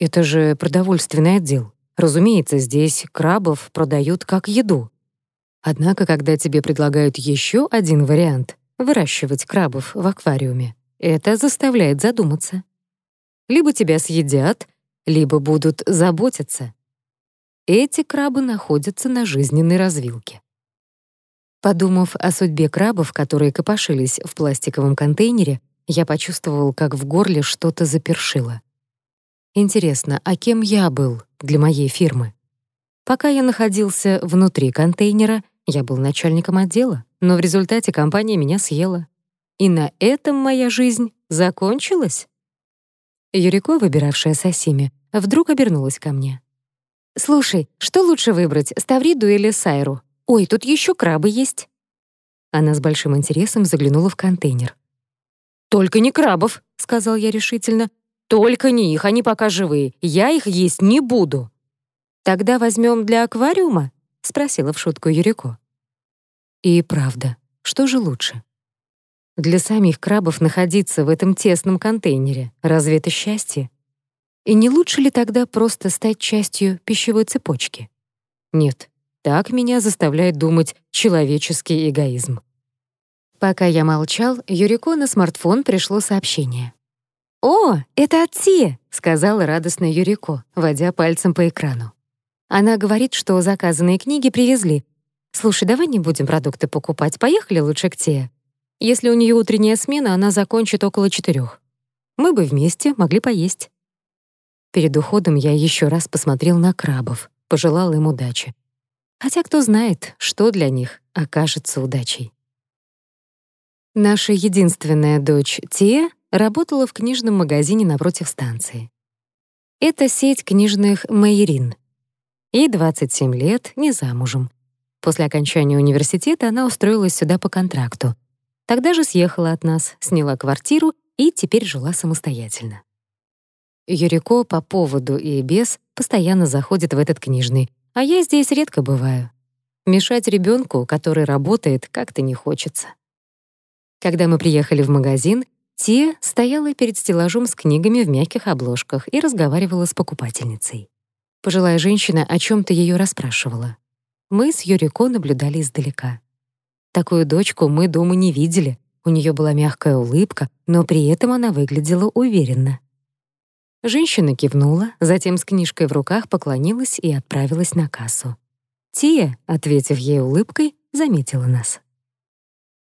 Это же продовольственный отдел. Разумеется, здесь крабов продают как еду. Однако, когда тебе предлагают еще один вариант — выращивать крабов в аквариуме, это заставляет задуматься. Либо тебя съедят, либо будут заботиться. Эти крабы находятся на жизненной развилке. Подумав о судьбе крабов, которые копошились в пластиковом контейнере, я почувствовал, как в горле что-то запершило. Интересно, а кем я был для моей фирмы? Пока я находился внутри контейнера, я был начальником отдела, но в результате компания меня съела. И на этом моя жизнь закончилась? Юрико, выбиравшая Сосими, вдруг обернулась ко мне. «Слушай, что лучше выбрать, Ставриду или Сайру? Ой, тут еще крабы есть». Она с большим интересом заглянула в контейнер. «Только не крабов», — сказал я решительно. «Только не их, они пока живые. Я их есть не буду». «Тогда возьмем для аквариума?» — спросила в шутку Юрико. И правда, что же лучше? Для самих крабов находиться в этом тесном контейнере — разве это счастье? И не лучше ли тогда просто стать частью пищевой цепочки? Нет, так меня заставляет думать человеческий эгоизм. Пока я молчал, Юрико на смартфон пришло сообщение. «О, это от Си!» — сказала радостно Юрико, водя пальцем по экрану. Она говорит, что заказанные книги привезли. «Слушай, давай не будем продукты покупать, поехали лучше к Тие. Если у нее утренняя смена, она закончит около четырех. Мы бы вместе могли поесть. Перед уходом я еще раз посмотрел на крабов, пожелал им удачи. Хотя кто знает, что для них окажется удачей. Наша единственная дочь Тия работала в книжном магазине напротив станции. Это сеть книжных «Майерин». Ей 27 лет, не замужем. После окончания университета она устроилась сюда по контракту. Тогда же съехала от нас, сняла квартиру и теперь жила самостоятельно. Юрико по поводу и без постоянно заходит в этот книжный, а я здесь редко бываю. Мешать ребенку, который работает, как-то не хочется. Когда мы приехали в магазин, Тия стояла перед стеллажом с книгами в мягких обложках и разговаривала с покупательницей. Пожилая женщина о чем то ее расспрашивала. Мы с Юрико наблюдали издалека. Такую дочку мы дома не видели. У нее была мягкая улыбка, но при этом она выглядела уверенно. Женщина кивнула, затем с книжкой в руках поклонилась и отправилась на кассу. Тия, ответив ей улыбкой, заметила нас.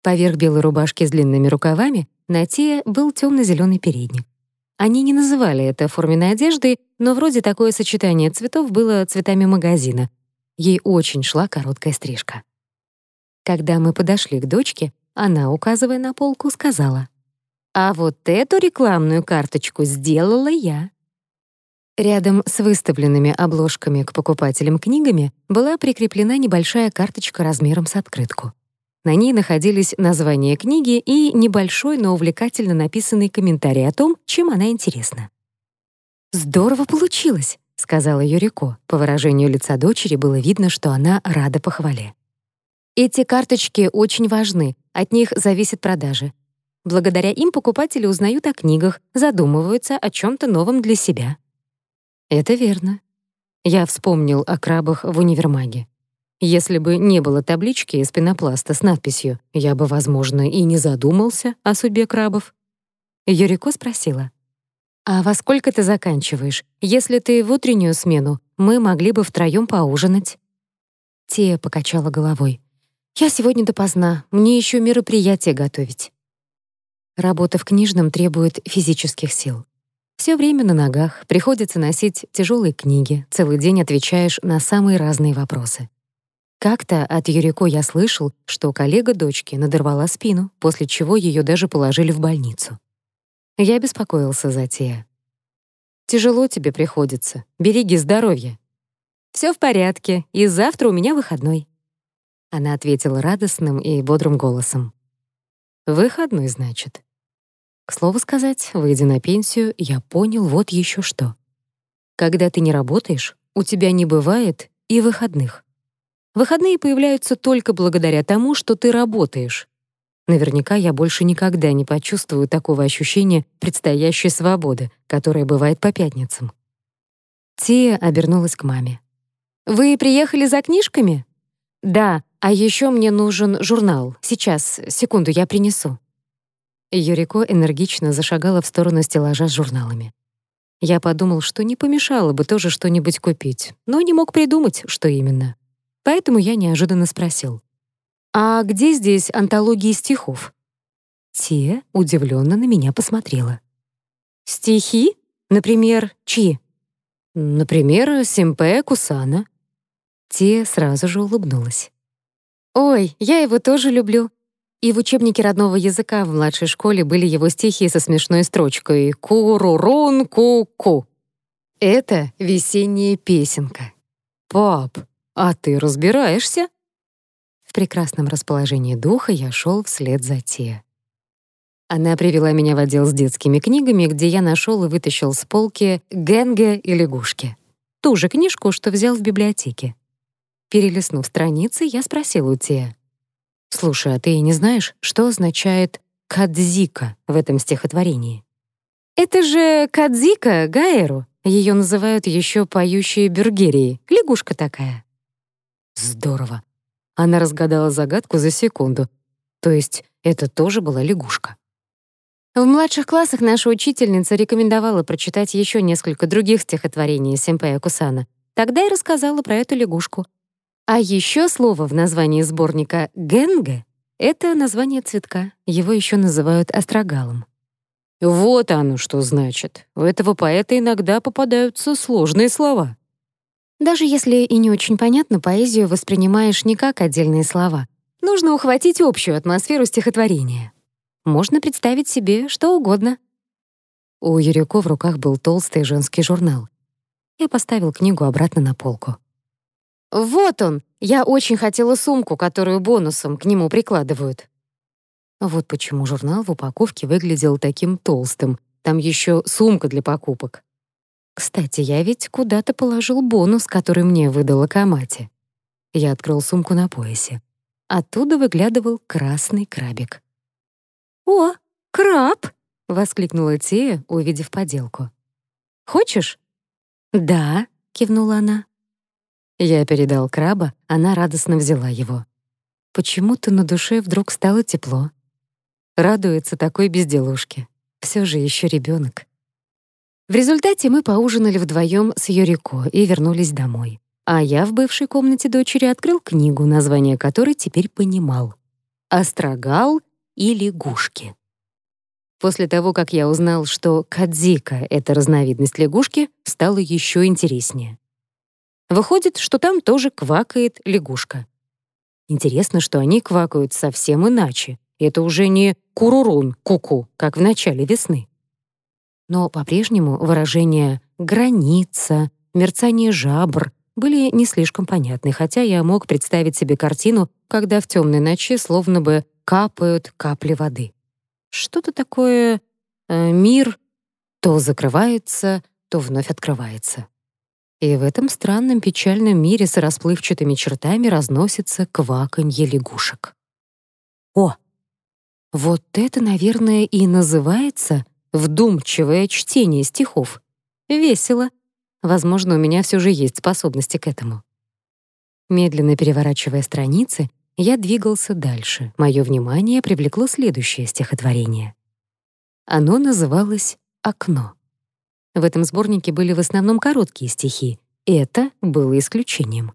Поверх белой рубашки с длинными рукавами на Тия был темно-зеленый передник. Они не называли это форменной одеждой, но вроде такое сочетание цветов было цветами магазина. Ей очень шла короткая стрижка. Когда мы подошли к дочке, она, указывая на полку, сказала, а вот эту рекламную карточку сделала я. Рядом с выставленными обложками к покупателям книгами была прикреплена небольшая карточка размером с открытку. На ней находились название книги и небольшой, но увлекательно написанный комментарий о том, чем она интересна. «Здорово получилось», — сказала Юрико. По выражению лица дочери было видно, что она рада похвале. «Эти карточки очень важны, от них зависят продажи. Благодаря им покупатели узнают о книгах, задумываются о чем-то новом для себя. Это верно. Я вспомнил о крабах в универмаге. Если бы не было таблички из пенопласта с надписью, я бы, возможно, и не задумался о судьбе крабов. Юрико спросила. «А во сколько ты заканчиваешь? Если ты в утреннюю смену, мы могли бы втроём поужинать». Тия покачала головой. «Я сегодня допоздна, мне еще мероприятие готовить». Работа в книжном требует физических сил. Все время на ногах, приходится носить тяжелые книги, целый день отвечаешь на самые разные вопросы. Как-то от Юрико я слышал, что коллега дочки надорвала спину, после чего ее даже положили в больницу. Я беспокоился за Тея. «Тяжело тебе приходится. Береги здоровье». Все в порядке, и завтра у меня выходной». Она ответила радостным и бодрым голосом. «Выходной, значит?» К слову сказать, выйдя на пенсию, я понял вот еще что. Когда ты не работаешь, у тебя не бывает и выходных. Выходные появляются только благодаря тому, что ты работаешь. Наверняка я больше никогда не почувствую такого ощущения предстоящей свободы, которая бывает по пятницам. Тия обернулась к маме. «Вы приехали за книжками?» «Да, а еще мне нужен журнал. Сейчас, секунду, я принесу». Юрико энергично зашагала в сторону стеллажа с журналами. Я подумал, что не помешало бы тоже что-нибудь купить, но не мог придумать, что именно. Поэтому я неожиданно спросил. «А где здесь антологии стихов?» Те удивленно на меня посмотрела. «Стихи? Например, чьи?» «Например, Симпе Кусана». Те сразу же улыбнулась. «Ой, я его тоже люблю. И в учебнике родного языка в младшей школе были его стихи со смешной строчкой «Ку-ру-рун-ку-ку». Это весенняя песенка. «Пап, а ты разбираешься?» В прекрасном расположении духа я шел вслед за Те. Она привела меня в отдел с детскими книгами, где я нашел и вытащил с полки «Генге и лягушки». Ту же книжку, что взял в библиотеке. Перелистнув страницы, я спросил у Тея. Слушай, а ты не знаешь, что означает «кадзика» в этом стихотворении? Это же кадзика Гаэру. Ее называют еще поющие бюргерии. Лягушка такая. Здорово. Она разгадала загадку за секунду. То есть это тоже была лягушка. В младших классах наша учительница рекомендовала прочитать еще несколько других стихотворений Сэмпэя Кусана. Тогда и рассказала про эту лягушку. А еще слово в названии сборника «генге» — это название цветка, его еще называют астрогалом. Вот оно что значит. У этого поэта иногда попадаются сложные слова. Даже если и не очень понятно, поэзию воспринимаешь не как отдельные слова. Нужно ухватить общую атмосферу стихотворения. Можно представить себе что угодно. У Юрюко в руках был толстый женский журнал. Я поставил книгу обратно на полку. «Вот он! Я очень хотела сумку, которую бонусом к нему прикладывают». Вот почему журнал в упаковке выглядел таким толстым. Там еще сумка для покупок. Кстати, я ведь куда-то положил бонус, который мне выдала Камати. Я открыл сумку на поясе. Оттуда выглядывал красный крабик. «О, краб!» — воскликнула Тия, увидев поделку. «Хочешь?» «Да», — кивнула она. Я передал краба, она радостно взяла его. Почему-то на душе вдруг стало тепло. Радуется такой безделушке. Все же еще ребенок. В результате мы поужинали вдвоем с Юрико и вернулись домой. А я в бывшей комнате дочери открыл книгу, название которой теперь понимал. «Острогал и лягушки». После того, как я узнал, что кадзика — это разновидность лягушки, стало еще интереснее. Выходит, что там тоже квакает лягушка. Интересно, что они квакают совсем иначе. Это уже не курурун, куку, как в начале весны. Но по-прежнему выражения «граница», «мерцание жабр» были не слишком понятны, хотя я мог представить себе картину, когда в темной ночи словно бы капают капли воды. Что-то такое э, мир то закрывается, то вновь открывается. И в этом странном печальном мире с расплывчатыми чертами разносится кваканье лягушек. О, вот это, наверное, и называется вдумчивое чтение стихов. Весело. Возможно, у меня все же есть способности к этому. Медленно переворачивая страницы, я двигался дальше. Мое внимание привлекло следующее стихотворение. Оно называлось «Окно». В этом сборнике были в основном короткие стихи. Это было исключением.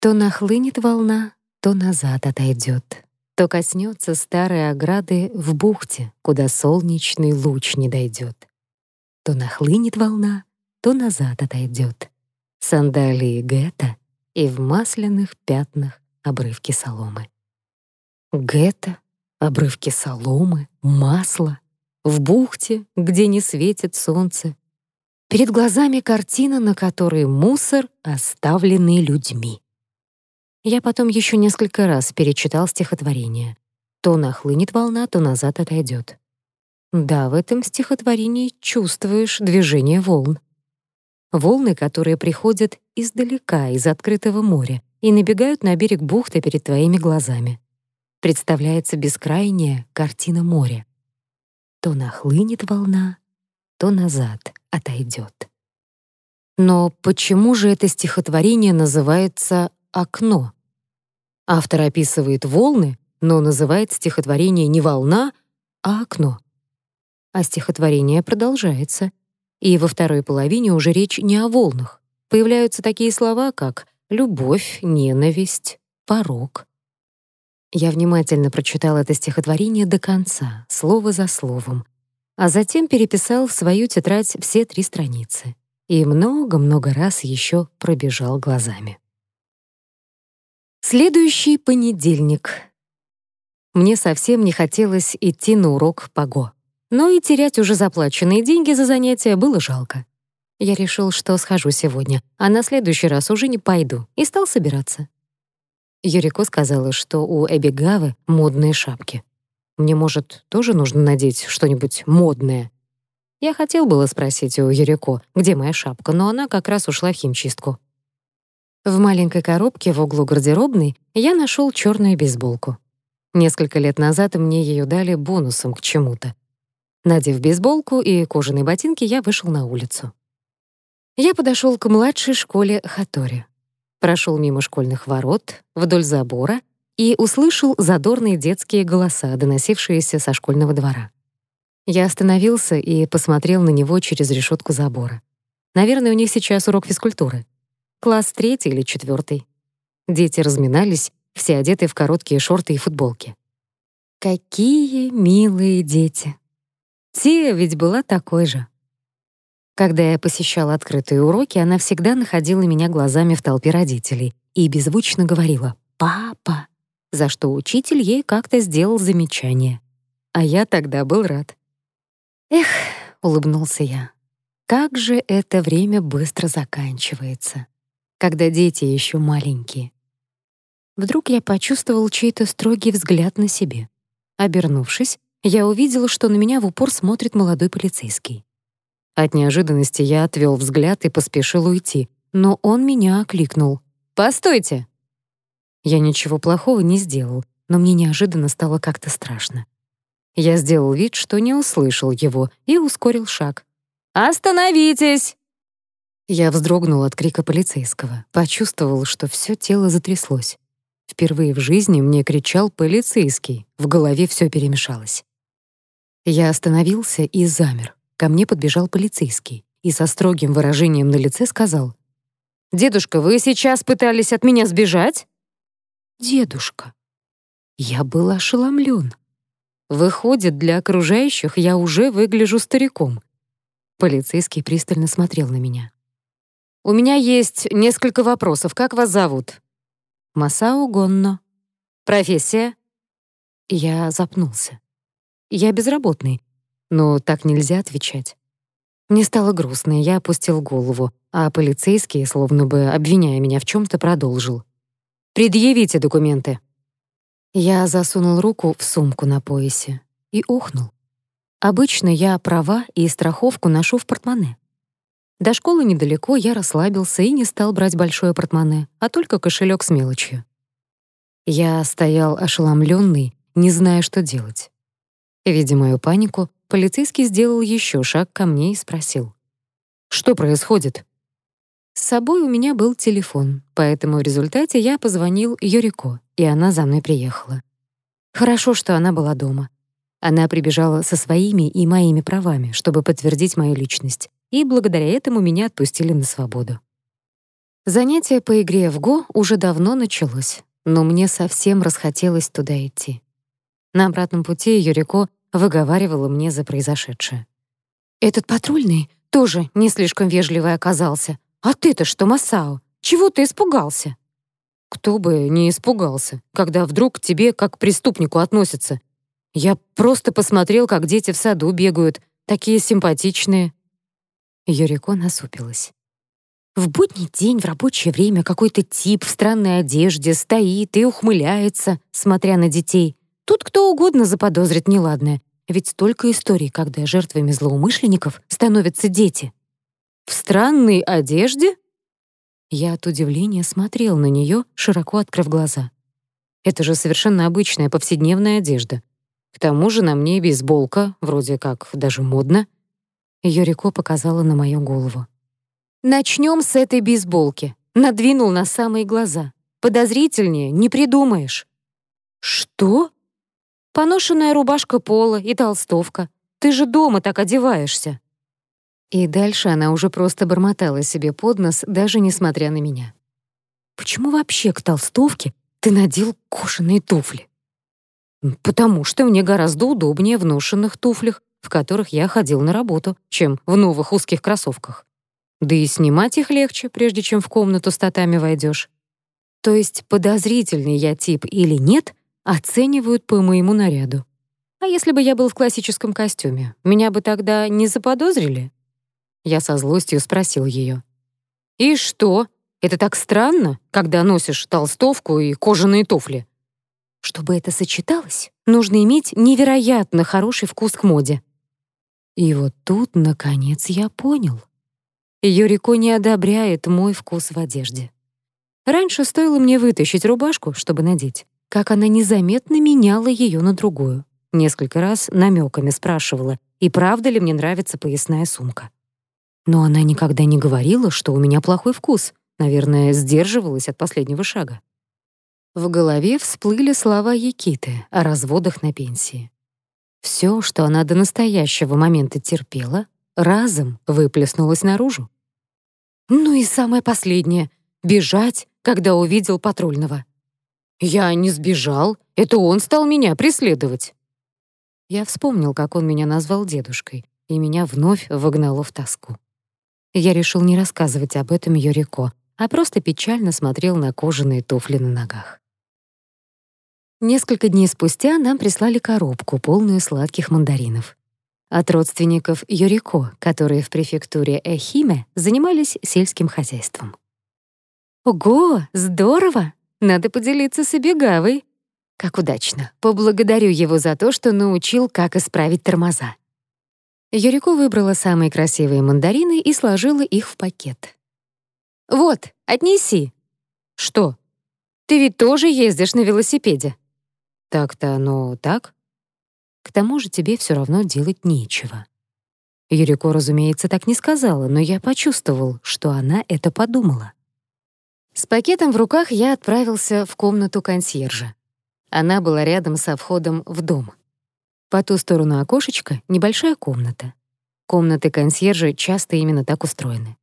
То нахлынет волна, то назад отойдет, то коснется старой ограды в бухте, куда солнечный луч не дойдет. То нахлынет волна, то назад отойдет. Сандалии Гетта и в масляных пятнах обрывки соломы. Гетта, обрывки соломы, масло в бухте, где не светит солнце. Перед глазами картина, на которой мусор, оставленный людьми. Я потом еще несколько раз перечитал стихотворение. То нахлынет волна, то назад отойдет. Да, в этом стихотворении чувствуешь движение волн. Волны, которые приходят издалека, из открытого моря, и набегают на берег бухты перед твоими глазами. Представляется бескрайняя картина моря. То нахлынет волна, то назад отойдет. Но почему же это стихотворение называется «Окно»? Автор описывает волны, но называет стихотворение не «Волна», а «Окно». А стихотворение продолжается, и во второй половине уже речь не о волнах. Появляются такие слова, как «любовь», «ненависть», «порог». Я внимательно прочитал это стихотворение до конца, слово за словом, а затем переписал в свою тетрадь все три страницы и много-много раз еще пробежал глазами. Следующий понедельник. Мне совсем не хотелось идти на урок ПАГО, но и терять уже заплаченные деньги за занятия было жалко. Я решил, что схожу сегодня, а на следующий раз уже не пойду, и стал собираться. Юрико сказала, что у Эбигавы модные шапки. Мне, может, тоже нужно надеть что-нибудь модное? Я хотел было спросить у Юрико, где моя шапка, но она как раз ушла в химчистку. В маленькой коробке в углу гардеробной я нашел черную бейсболку. Несколько лет назад мне ее дали бонусом к чему-то. Надев бейсболку и кожаные ботинки, я вышел на улицу. Я подошел к младшей школе Хатори прошел мимо школьных ворот, вдоль забора и услышал задорные детские голоса, доносившиеся со школьного двора. Я остановился и посмотрел на него через решетку забора. Наверное, у них сейчас урок физкультуры. Класс третий или четвертый. Дети разминались, все одеты в короткие шорты и футболки. Какие милые дети! Тия ведь была такой же. Когда я посещала открытые уроки, она всегда находила меня глазами в толпе родителей и беззвучно говорила «папа», за что учитель ей как-то сделал замечание. А я тогда был рад. «Эх», — улыбнулся я, — Как же это время быстро заканчивается, когда дети еще маленькие. Вдруг я почувствовал чей-то строгий взгляд на себе. Обернувшись, я увидела, что на меня в упор смотрит молодой полицейский. От неожиданности я отвел взгляд и поспешил уйти, но он меня окликнул. «Постойте!» Я ничего плохого не сделал, но мне неожиданно стало как-то страшно. Я сделал вид, что не услышал его, и ускорил шаг. «Остановитесь!» Я вздрогнул от крика полицейского, почувствовал, что все тело затряслось. Впервые в жизни мне кричал полицейский, в голове все перемешалось. Я остановился и замер. Ко мне подбежал полицейский и со строгим выражением на лице сказал, «Дедушка, вы сейчас пытались от меня сбежать?» «Дедушка». Я был ошеломлен. Выходит, для окружающих я уже выгляжу стариком. Полицейский пристально смотрел на меня. «У меня есть несколько вопросов. Как вас зовут?» «Масао Гонно». «Профессия?» Я запнулся. «Я безработный, но так нельзя отвечать». Мне стало грустно, я опустил голову, а полицейский, словно бы обвиняя меня в чем то продолжил. «Предъявите документы». Я засунул руку в сумку на поясе и ухнул. Обычно я права и страховку ношу в портмоне. До школы недалеко я расслабился и не стал брать большое портмоне, а только кошелек с мелочью. Я стоял ошеломленный, не зная, что делать. Видя мою панику, полицейский сделал еще шаг ко мне и спросил. «Что происходит?» С собой у меня был телефон, поэтому в результате я позвонил Юрико, и она за мной приехала. Хорошо, что она была дома. Она прибежала со своими и моими правами, чтобы подтвердить мою личность, и благодаря этому меня отпустили на свободу. Занятие по игре в ГО уже давно началось, но мне совсем расхотелось туда идти. На обратном пути Юрико выговаривала мне за произошедшее. «Этот патрульный тоже не слишком вежливый оказался. А ты-то что, Масао? Чего ты испугался?» «Кто бы не испугался, когда вдруг к тебе как к преступнику относятся я просто посмотрел, как дети в саду бегают, такие симпатичные». Юрико насупилась. В будний день в рабочее время какой-то тип в странной одежде стоит и ухмыляется, смотря на детей. Тут кто угодно заподозрит неладное, ведь столько историй, когда жертвами злоумышленников становятся дети. В странной одежде? Я от удивления смотрел на нее, широко открыв глаза. Это же совершенно обычная повседневная одежда. К тому же на мне бейсболка, вроде как даже модно. Юрико показала на мою голову. Начнем с этой бейсболки. Надвинул на самые глаза. Подозрительнее не придумаешь. Что? Поношенная рубашка пола и толстовка. Ты же дома так одеваешься. И дальше она уже просто бормотала себе под нос, даже несмотря на меня. Почему вообще к толстовке ты надел кожаные туфли? Потому что мне гораздо удобнее в ношенных туфлях, в которых я ходил на работу, чем в новых узких кроссовках. Да и снимать их легче, прежде чем в комнату с татами войдешь. То есть подозрительный я тип или нет, оценивают по моему наряду. А если бы я был в классическом костюме, меня бы тогда не заподозрили? Я со злостью спросил ее. «И что? Это так странно, когда носишь толстовку и кожаные туфли?» Чтобы это сочеталось, нужно иметь невероятно хороший вкус к моде. И вот тут, наконец, я понял. Юрико не одобряет мой вкус в одежде. Раньше стоило мне вытащить рубашку, чтобы надеть, как она незаметно меняла ее на другую. Несколько раз намеками спрашивала, и правда ли мне нравится поясная сумка. Но она никогда не говорила, что у меня плохой вкус, наверное, сдерживалась от последнего шага. В голове всплыли слова Якиты о разводах на пенсии. Все, что она до настоящего момента терпела, разом выплеснулось наружу. Ну и самое последнее — бежать, когда увидел патрульного. Я не сбежал, это он стал меня преследовать. Я вспомнил, как он меня назвал дедушкой, и меня вновь вогнало в тоску. Я решил не рассказывать об этом Юрико, а просто печально смотрел на кожаные туфли на ногах. Несколько дней спустя нам прислали коробку, полную сладких мандаринов. от родственников Юрико, которые в префектуре Эхиме занимались сельским хозяйством. «Ого, здорово! Надо поделиться с Эбигавой!» Как удачно. Поблагодарю его за то, что научил, как исправить тормоза. Юрико выбрала самые красивые мандарины и сложила их в пакет. «Вот, отнеси». «Что? Ты ведь тоже ездишь на велосипеде?» «Так-то оно так?» «К тому же тебе все равно делать нечего». Юрико, разумеется, так не сказала, но я почувствовал, что она это подумала. С пакетом в руках я отправился в комнату консьержа. Она была рядом со входом в дом. По ту сторону окошечка — небольшая комната. Комнаты консьержа часто именно так устроены.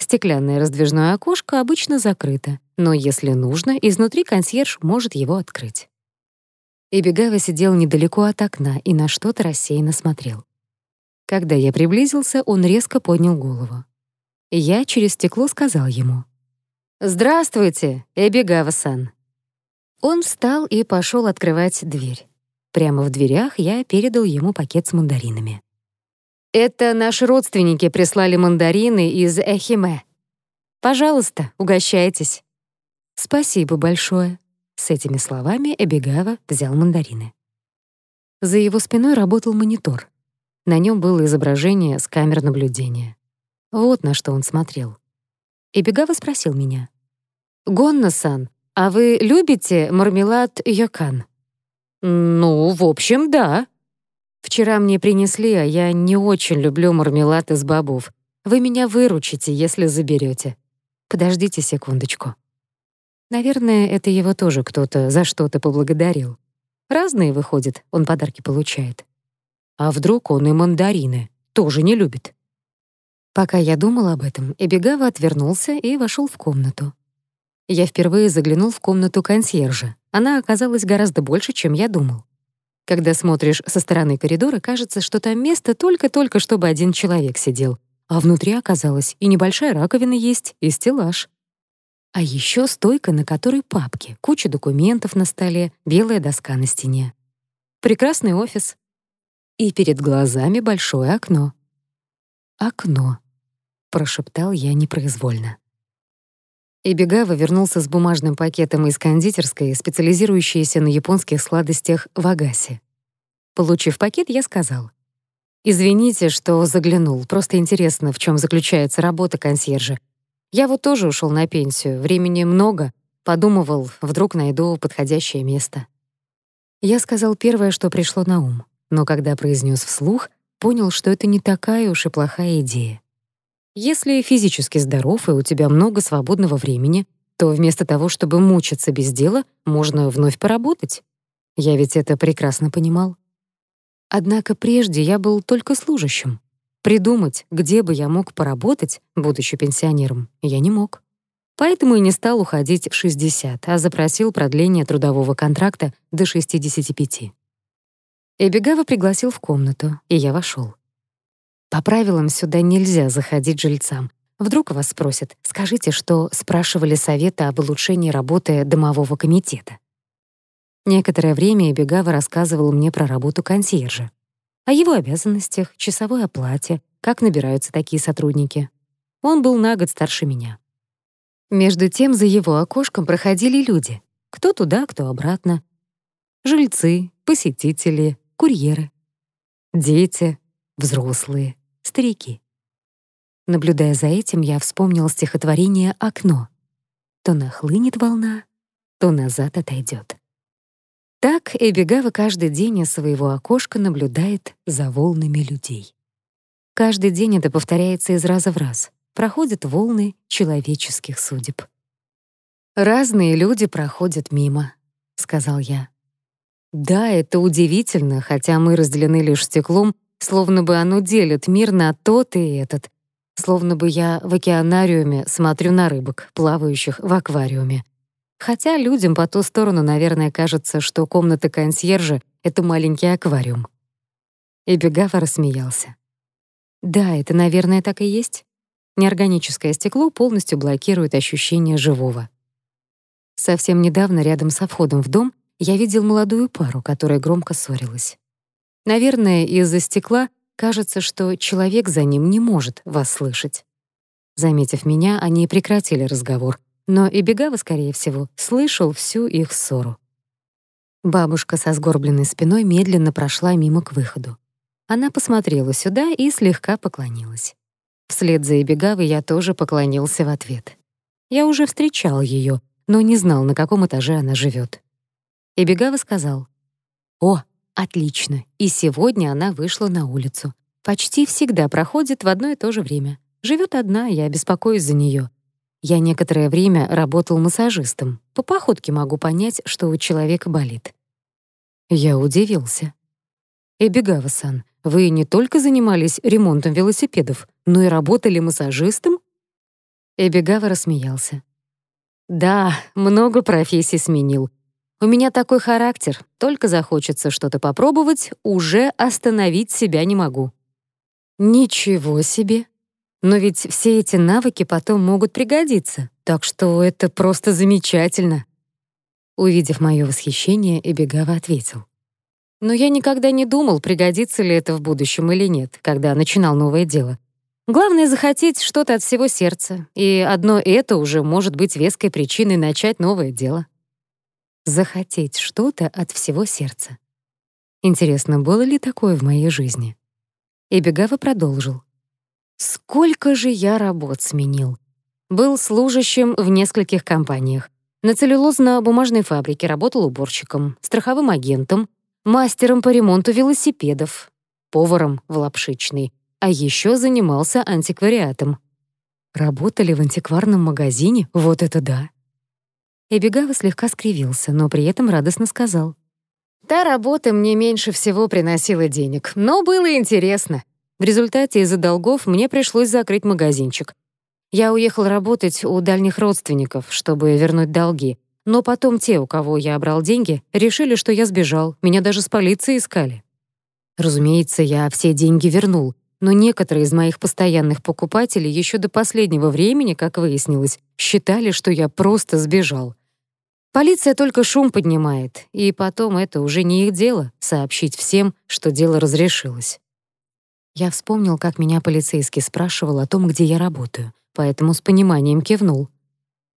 Стеклянное раздвижное окошко обычно закрыто, но если нужно, изнутри консьерж может его открыть. Эбигава сидел недалеко от окна и на что-то рассеянно смотрел. Когда я приблизился, он резко поднял голову. Я через стекло сказал ему. «Здравствуйте, Эбигава-сан». Он встал и пошел открывать дверь. Прямо в дверях я передал ему пакет с мандаринами. Это наши родственники прислали мандарины из Эхиме. Пожалуйста, угощайтесь. Спасибо большое. С этими словами Эбигава взял мандарины. За его спиной работал монитор. На нем было изображение с камер наблюдения. Вот на что он смотрел. Эбигава спросил меня. «Гонна-сан, а вы любите мармелад йокан?» «Ну, в общем, да», Вчера мне принесли, а я не очень люблю мармелад из бобов. Вы меня выручите, если заберете. Подождите секундочку. Наверное, это его тоже кто-то за что-то поблагодарил. Разные, выходит, он подарки получает. А вдруг он и мандарины тоже не любит? Пока я думал об этом, Эбигава отвернулся и вошел в комнату. Я впервые заглянул в комнату консьержа. Она оказалась гораздо больше, чем я думал. Когда смотришь со стороны коридора, кажется, что там место только-только, чтобы один человек сидел. А внутри оказалось и небольшая раковина есть, и стеллаж. А еще стойка, на которой папки, куча документов на столе, белая доска на стене. Прекрасный офис. И перед глазами большое окно. «Окно», — прошептал я непроизвольно. Ибигава вернулся с бумажным пакетом из кондитерской, специализирующейся на японских сладостях в Агасе. Получив пакет, я сказал. «Извините, что заглянул. Просто интересно, в чем заключается работа консьержа. Я вот тоже ушел на пенсию. Времени много. Подумывал, вдруг найду подходящее место». Я сказал первое, что пришло на ум, но когда произнес вслух, понял, что это не такая уж и плохая идея. Если физически здоров и у тебя много свободного времени, то вместо того, чтобы мучиться без дела, можно вновь поработать. Я ведь это прекрасно понимал. Однако прежде я был только служащим. Придумать, где бы я мог поработать, будучи пенсионером, я не мог. Поэтому и не стал уходить в 60, а запросил продление трудового контракта до 65. Эбигава пригласил в комнату, и я вошел. По правилам сюда нельзя заходить жильцам. Вдруг вас спросят, скажите, что спрашивали совета об улучшении работы домового комитета. Некоторое время Эбигава рассказывал мне про работу консьержа, о его обязанностях, часовой оплате, как набираются такие сотрудники. Он был на год старше меня. Между тем за его окошком проходили люди. Кто туда, кто обратно. Жильцы, посетители, курьеры. Дети, взрослые старики. Наблюдая за этим, я вспомнил стихотворение «Окно». То нахлынет волна, то назад отойдет. Так Эбигава каждый день из своего окошка наблюдает за волнами людей. Каждый день это повторяется из раза в раз. Проходят волны человеческих судеб. «Разные люди проходят мимо», — сказал я. «Да, это удивительно, хотя мы разделены лишь стеклом, словно бы оно делит мир на тот и этот, словно бы я в океанариуме смотрю на рыбок, плавающих в аквариуме. Хотя людям по ту сторону, наверное, кажется, что комната консьержа — это маленький аквариум. И Бегава рассмеялся. Да, это, наверное, так и есть. Неорганическое стекло полностью блокирует ощущение живого. Совсем недавно рядом со входом в дом я видел молодую пару, которая громко ссорилась. Наверное, из-за стекла кажется, что человек за ним не может вас слышать. Заметив меня, они прекратили разговор, но и Бегава, скорее всего, слышал всю их ссору. Бабушка со сгорбленной спиной медленно прошла мимо к выходу. Она посмотрела сюда и слегка поклонилась. Вслед за Эбигавой я тоже поклонился в ответ. Я уже встречал ее, но не знал, на каком этаже она живет. Эбигава сказал, «О, отлично, и сегодня она вышла на улицу. Почти всегда проходит в одно и то же время. Живет одна, я беспокоюсь за нее. Я некоторое время работал массажистом. По походке могу понять, что у человека болит. Я удивился. «Эбигава-сан, вы не только занимались ремонтом велосипедов, но и работали массажистом?» Эбигава рассмеялся. «Да, много профессий сменил. У меня такой характер, только захочется что-то попробовать, уже остановить себя не могу». «Ничего себе!» Но ведь все эти навыки потом могут пригодиться, так что это просто замечательно. Увидев мое восхищение, Эбигава ответил. Но я никогда не думал, пригодится ли это в будущем или нет, когда начинал новое дело. Главное — захотеть что-то от всего сердца, и одно это уже может быть веской причиной начать новое дело. Захотеть что-то от всего сердца. Интересно, было ли такое в моей жизни? Эбигава продолжил. Сколько же я работ сменил. Был служащим в нескольких компаниях. На целлюлозно-бумажной фабрике работал уборщиком, страховым агентом, мастером по ремонту велосипедов, поваром в лапшичной, а еще занимался антиквариатом. Работали в антикварном магазине? Вот это да! Эбигава слегка скривился, но при этом радостно сказал. «Та работа мне меньше всего приносила денег, но было интересно. В результате из-за долгов мне пришлось закрыть магазинчик. Я уехал работать у дальних родственников, чтобы вернуть долги. Но потом те, у кого я брал деньги, решили, что я сбежал. Меня даже с полицией искали. Разумеется, я все деньги вернул, но некоторые из моих постоянных покупателей еще до последнего времени, как выяснилось, считали, что я просто сбежал. Полиция только шум поднимает, и потом это уже не их дело — сообщить всем, что дело разрешилось. Я вспомнил, как меня полицейский спрашивал о том, где я работаю, поэтому с пониманием кивнул.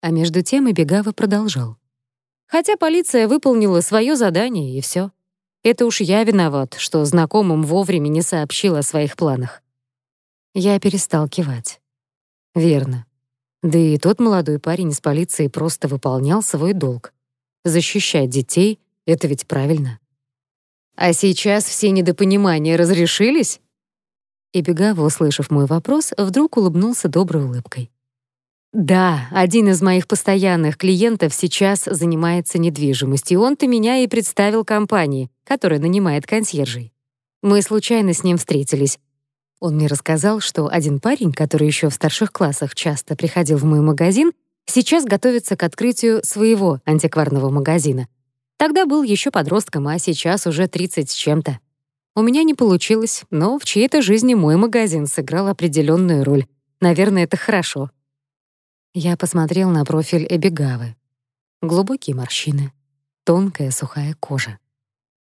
А между тем и Бегава продолжал. Хотя полиция выполнила свое задание, и все. Это уж я виноват, что знакомым вовремя не сообщил о своих планах. Я перестал кивать. Верно. Да и тот молодой парень из полиции просто выполнял свой долг. Защищать детей — это ведь правильно. А сейчас все недопонимания разрешились? И Бегава, услышав мой вопрос, вдруг улыбнулся доброй улыбкой. «Да, один из моих постоянных клиентов сейчас занимается недвижимостью, он-то меня и представил компании, которая нанимает консьержей. Мы случайно с ним встретились. Он мне рассказал, что один парень, который еще в старших классах часто приходил в мой магазин, сейчас готовится к открытию своего антикварного магазина. Тогда был еще подростком, а сейчас уже 30 с чем-то. У меня не получилось, но в чьей-то жизни мой магазин сыграл определенную роль. Наверное, это хорошо. Я посмотрел на профиль Эбигавы. Глубокие морщины, тонкая сухая кожа.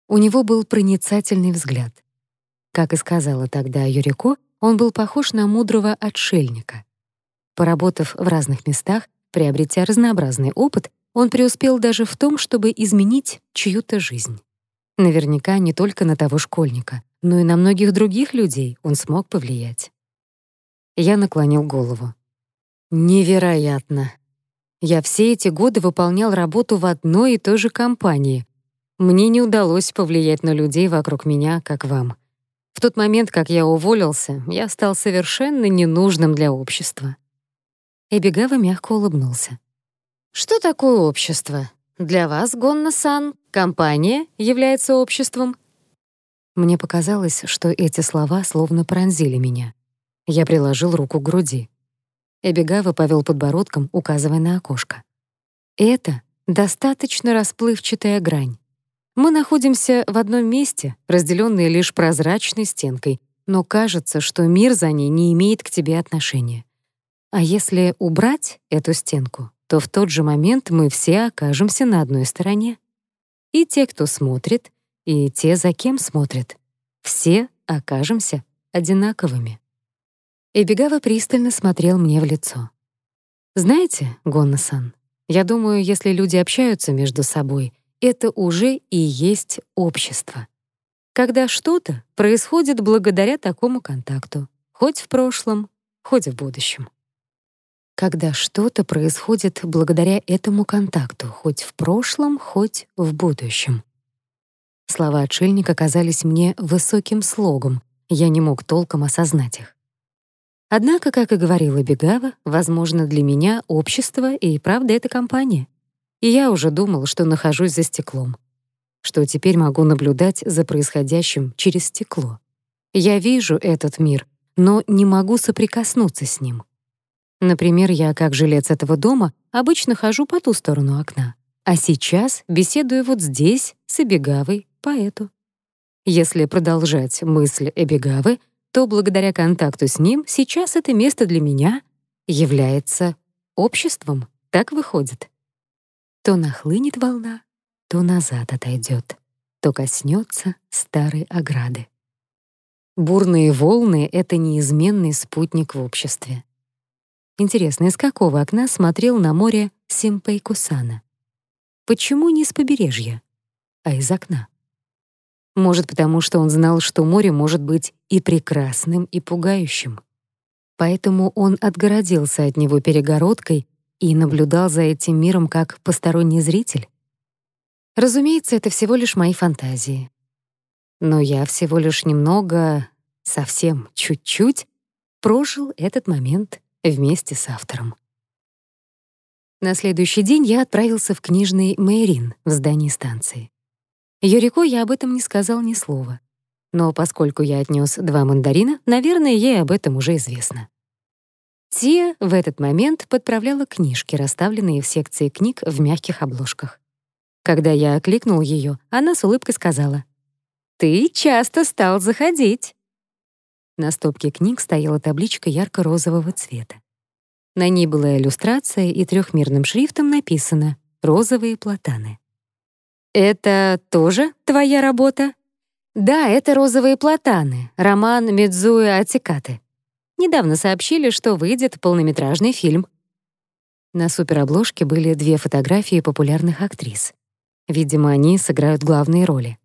У него был проницательный взгляд. Как и сказала тогда Юрико, он был похож на мудрого отшельника. Поработав в разных местах, приобретя разнообразный опыт, он преуспел даже в том, чтобы изменить чью-то жизнь. Наверняка не только на того школьника, но и на многих других людей он смог повлиять. Я наклонил голову. Невероятно. Я все эти годы выполнял работу в одной и той же компании. Мне не удалось повлиять на людей вокруг меня, как вам. В тот момент, как я уволился, я стал совершенно ненужным для общества. Эбигава мягко улыбнулся. «Что такое общество? Для вас, Гонна-сан, компания является обществом?» Мне показалось, что эти слова словно пронзили меня. Я приложил руку к груди. Эбигава повел подбородком, указывая на окошко. «Это достаточно расплывчатая грань. Мы находимся в одном месте, разделенные лишь прозрачной стенкой, но кажется, что мир за ней не имеет к тебе отношения. А если убрать эту стенку, то в тот же момент мы все окажемся на одной стороне. И те, кто смотрит, и те, за кем смотрят. Все окажемся одинаковыми. Эбигава пристально смотрел мне в лицо. «Знаете, Гонна-сан, я думаю, если люди общаются между собой, это уже и есть общество. Когда что-то происходит благодаря такому контакту, хоть в прошлом, хоть в будущем. Когда что-то происходит благодаря этому контакту, хоть в прошлом, хоть в будущем. Слова отшельника казались мне высоким слогом, я не мог толком осознать их. Однако, как и говорила Бегава, возможно, для меня общество и правда это компания. И я уже думал, что нахожусь за стеклом, что теперь могу наблюдать за происходящим через стекло. Я вижу этот мир, но не могу соприкоснуться с ним. Например, я, как жилец этого дома, обычно хожу по ту сторону окна, а сейчас беседую вот здесь с Эбигавой, поэту. Если продолжать мысль Эбигавы, то благодаря контакту с ним сейчас это место для меня является обществом, так выходит. То нахлынет волна, то назад отойдет, то коснется старой ограды. Бурные волны — это неизменный спутник в обществе. Интересно, из какого окна смотрел на море Симпейкусана? Почему не с побережья, а из окна? Может, потому что он знал, что море может быть и прекрасным, и пугающим. Поэтому он отгородился от него перегородкой и наблюдал за этим миром как посторонний зритель? Разумеется, это всего лишь мои фантазии. Но я всего лишь немного, совсем чуть-чуть, прожил этот момент вместе с автором. На следующий день я отправился в книжный Мэйрин в здании станции. Юрико я об этом не сказал ни слова. Но поскольку я отнес два мандарина, наверное, ей об этом уже известно. Тия в этот момент подправляла книжки, расставленные в секции книг в мягких обложках. Когда я окликнул ее, она с улыбкой сказала, «Ты часто стал заходить». На стопке книг стояла табличка ярко-розового цвета. На ней была иллюстрация, и трехмерным шрифтом написано «Розовые платаны». «Это тоже твоя работа?» «Да, это «Розовые платаны», роман Медзуэ Атикаты. Недавно сообщили, что выйдет полнометражный фильм. На суперобложке были две фотографии популярных актрис. Видимо, они сыграют главные роли.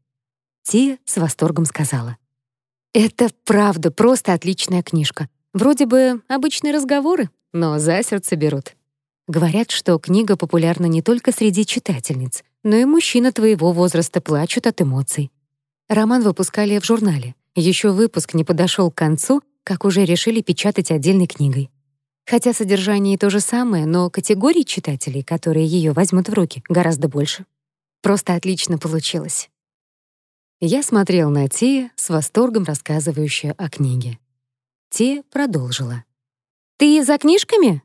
Тия с восторгом сказала. «Это правда просто отличная книжка. Вроде бы обычные разговоры, но за сердце берут. Говорят, что книга популярна не только среди читательниц, но и мужчины твоего возраста плачут от эмоций. Роман выпускали в журнале. Еще выпуск не подошел к концу, как уже решили печатать отдельной книгой. Хотя содержание и то же самое, но категорий читателей, которые ее возьмут в руки, гораздо больше. Просто отлично получилось. Я смотрел на Тия, с восторгом рассказывающая о книге. Тия продолжила. «Ты за книжками?»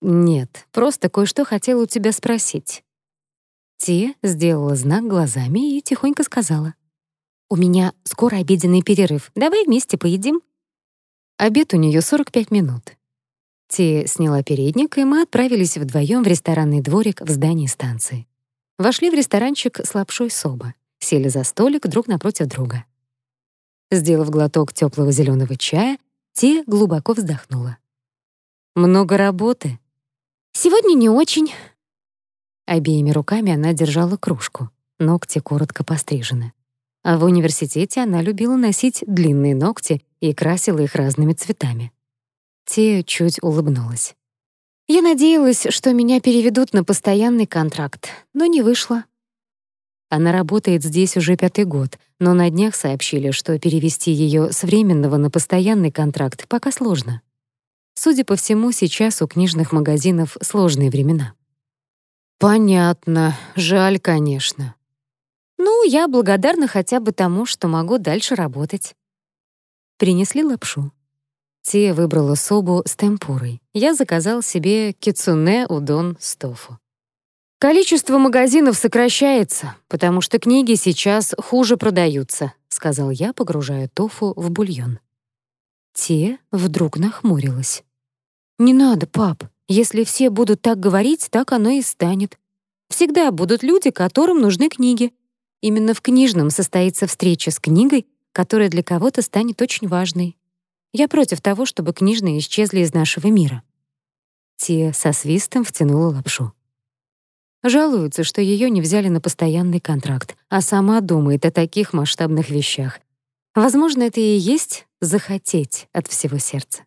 «Нет, просто кое-что хотела у тебя спросить». Тия сделала знак глазами и тихонько сказала. «У меня скоро обеденный перерыв. Давай вместе поедим». Обед у нее 45 минут. Тия сняла передник, и мы отправились вдвоем в ресторанный дворик в здании станции. Вошли в ресторанчик с лапшой соба, сели за столик друг напротив друга. Сделав глоток теплого зеленого чая, Тия глубоко вздохнула. «Много работы?» «Сегодня не очень», Обеими руками она держала кружку, ногти коротко пострижены. А в университете она любила носить длинные ногти и красила их разными цветами. Те чуть улыбнулась. Я надеялась, что меня переведут на постоянный контракт, но не вышло. Она работает здесь уже пятый год, но на днях сообщили, что перевести ее с временного на постоянный контракт пока сложно. Судя по всему, сейчас у книжных магазинов сложные времена. Понятно. Жаль, конечно. Ну, я благодарна хотя бы тому, что могу дальше работать. Принесли лапшу. Тия выбрала собу с темпурой. Я заказал себе кицуне удон с тофу. «Количество магазинов сокращается, потому что книги сейчас хуже продаются», сказал я, погружая тофу в бульон. Тия вдруг нахмурилась. «Не надо, пап. Если все будут так говорить, так оно и станет. Всегда будут люди, которым нужны книги. Именно в книжном состоится встреча с книгой, которая для кого-то станет очень важной. Я против того, чтобы книжные исчезли из нашего мира». Тия со свистом втянула лапшу. Жалуется, что ее не взяли на постоянный контракт, а сама думает о таких масштабных вещах. Возможно, это и есть захотеть от всего сердца.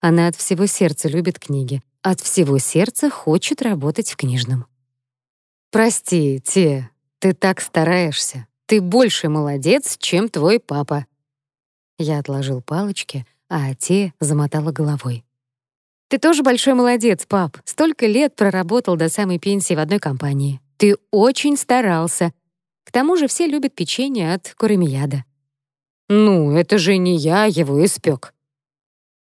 Она от всего сердца любит книги, от всего сердца хочет работать в книжном. «Прости, Те, ты так стараешься. Ты больше молодец, чем твой папа». Я отложил палочки, а Те замотала головой. «Ты тоже большой молодец, пап. Столько лет проработал до самой пенсии в одной компании. Ты очень старался. К тому же все любят печенье от Куремияда». «Ну, это же не я его испек.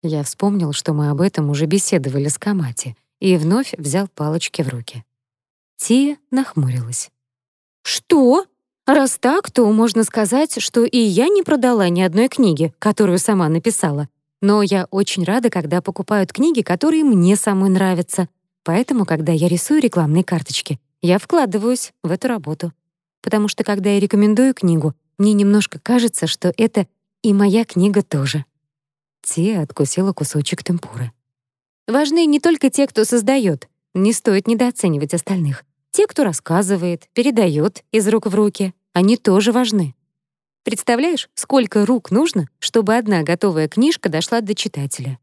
Я вспомнил, что мы об этом уже беседовали с Камати, и вновь взял палочки в руки. Тия нахмурилась. «Что? Раз так, то можно сказать, что и я не продала ни одной книги, которую сама написала. Но я очень рада, когда покупают книги, которые мне самой нравятся. Поэтому, когда я рисую рекламные карточки, я вкладываюсь в эту работу. Потому что, когда я рекомендую книгу, мне немножко кажется, что это и моя книга тоже. Тия откусила кусочек темпуры. Важны не только те, кто создает. Не стоит недооценивать остальных. Те, кто рассказывает, передает из рук в руки, они тоже важны. Представляешь, сколько рук нужно, чтобы одна готовая книжка дошла до читателя?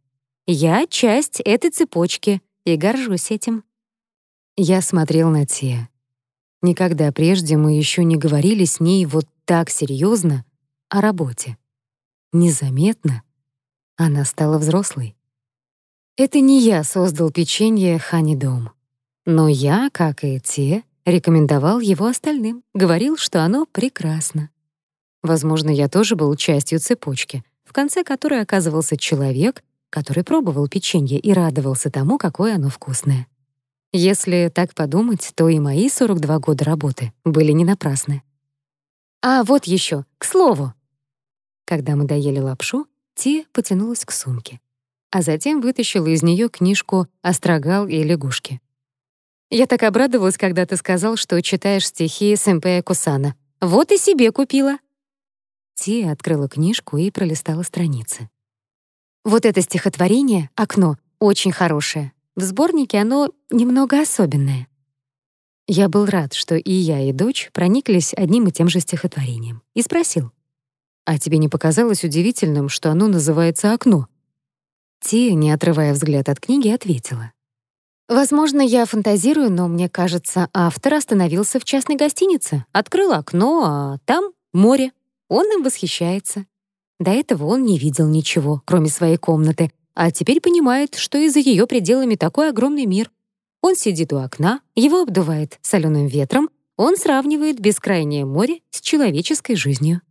Я — часть этой цепочки и горжусь этим. Я смотрел на Тия. Никогда прежде мы еще не говорили с ней вот так серьезно о работе. Незаметно она стала взрослой. Это не я создал печенье Ханидом. Но я, как и те, рекомендовал его остальным, говорил, что оно прекрасно. Возможно, я тоже был частью цепочки, в конце которой оказывался человек, который пробовал печенье и радовался тому, какое оно вкусное. Если так подумать, то и мои 42 года работы были не напрасны. А вот еще, к слову. Когда мы доели лапшу, Ти потянулась к сумке, а затем вытащила из нее книжку «Острогал и лягушки». «Я так обрадовалась, когда ты сказал, что читаешь стихи Сэмпея Кусана. Вот и себе купила!» Ти открыла книжку и пролистала страницы. «Вот это стихотворение «Окно» очень хорошее. В сборнике оно немного особенное». Я был рад, что и я, и дочь прониклись одним и тем же стихотворением, и спросил, «А тебе не показалось удивительным, что оно называется «Окно»?» Тия, не отрывая взгляд от книги, ответила. «Возможно, я фантазирую, но мне кажется, автор остановился в частной гостинице, открыл окно, а там море. Он им восхищается. До этого он не видел ничего, кроме своей комнаты, а теперь понимает, что и за ее пределами такой огромный мир. Он сидит у окна, его обдувает соленым ветром, он сравнивает бескрайнее море с человеческой жизнью.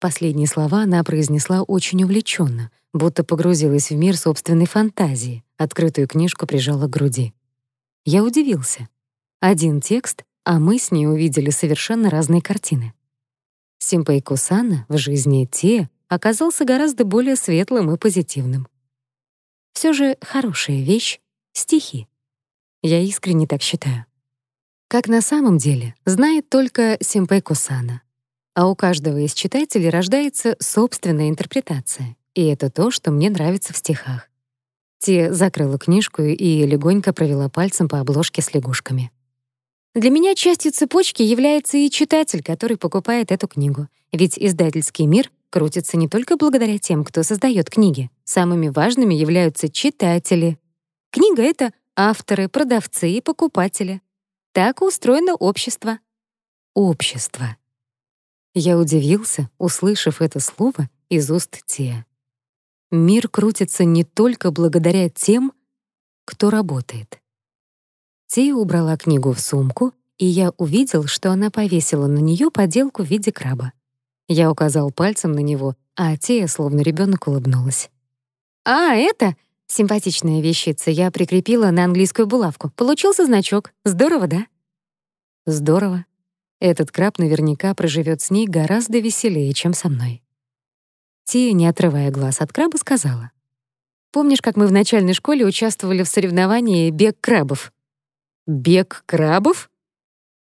Последние слова она произнесла очень увлеченно, будто погрузилась в мир собственной фантазии, открытую книжку прижала к груди. Я удивился. Один текст, а мы с ней увидели совершенно разные картины. Симпей Кусана в жизни Те оказался гораздо более светлым и позитивным. Все же хорошая вещь — стихи. Я искренне так считаю. Как на самом деле, знает только Симпей Кусана а у каждого из читателей рождается собственная интерпретация, и это то, что мне нравится в стихах. Те закрыла книжку и легонько провела пальцем по обложке с лягушками. Для меня частью цепочки является и читатель, который покупает эту книгу. Ведь издательский мир крутится не только благодаря тем, кто создает книги. Самыми важными являются читатели. Книга — это авторы, продавцы и покупатели. Так устроено общество. Общество. Я удивился, услышав это слово из уст Тия. Мир крутится не только благодаря тем, кто работает. Тия убрала книгу в сумку, и я увидел, что она повесила на нее поделку в виде краба. Я указал пальцем на него, а Тия, словно ребенок, улыбнулась. «А, это...» Симпатичная вещица я прикрепила на английскую булавку. Получился значок. Здорово, да? Здорово. Этот краб наверняка проживет с ней гораздо веселее, чем со мной. Тия, не отрывая глаз от краба, сказала. «Помнишь, как мы в начальной школе участвовали в соревновании «Бег крабов»?» «Бег крабов?»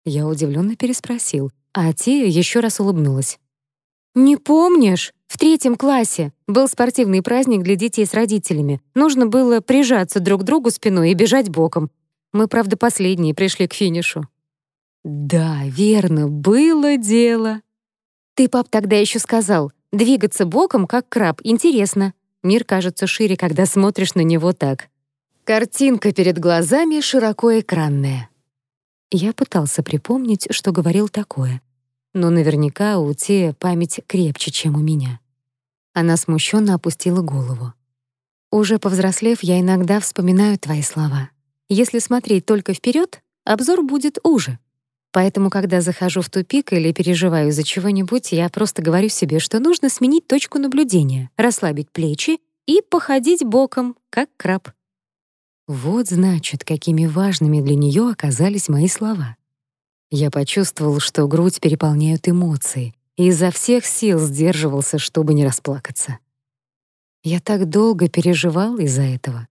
Я удивленно переспросил, а Тия еще раз улыбнулась. «Не помнишь? В третьем классе был спортивный праздник для детей с родителями. Нужно было прижаться друг к другу спиной и бежать боком. Мы, правда, последние пришли к финишу». «Да, верно, было дело». «Ты, пап, тогда еще сказал, двигаться боком, как краб, интересно. Мир кажется шире, когда смотришь на него так. Картинка перед глазами широко экранная». Я пытался припомнить, что говорил такое. Но наверняка у Тея память крепче, чем у меня. Она смущенно опустила голову. Уже повзрослев, я иногда вспоминаю твои слова. Если смотреть только вперед, обзор будет уже. Поэтому, когда захожу в тупик или переживаю за чего-нибудь, я просто говорю себе, что нужно сменить точку наблюдения, расслабить плечи и походить боком, как краб. Вот, значит, какими важными для нее оказались мои слова. Я почувствовал, что грудь переполняют эмоции, и изо всех сил сдерживался, чтобы не расплакаться. Я так долго переживал из-за этого.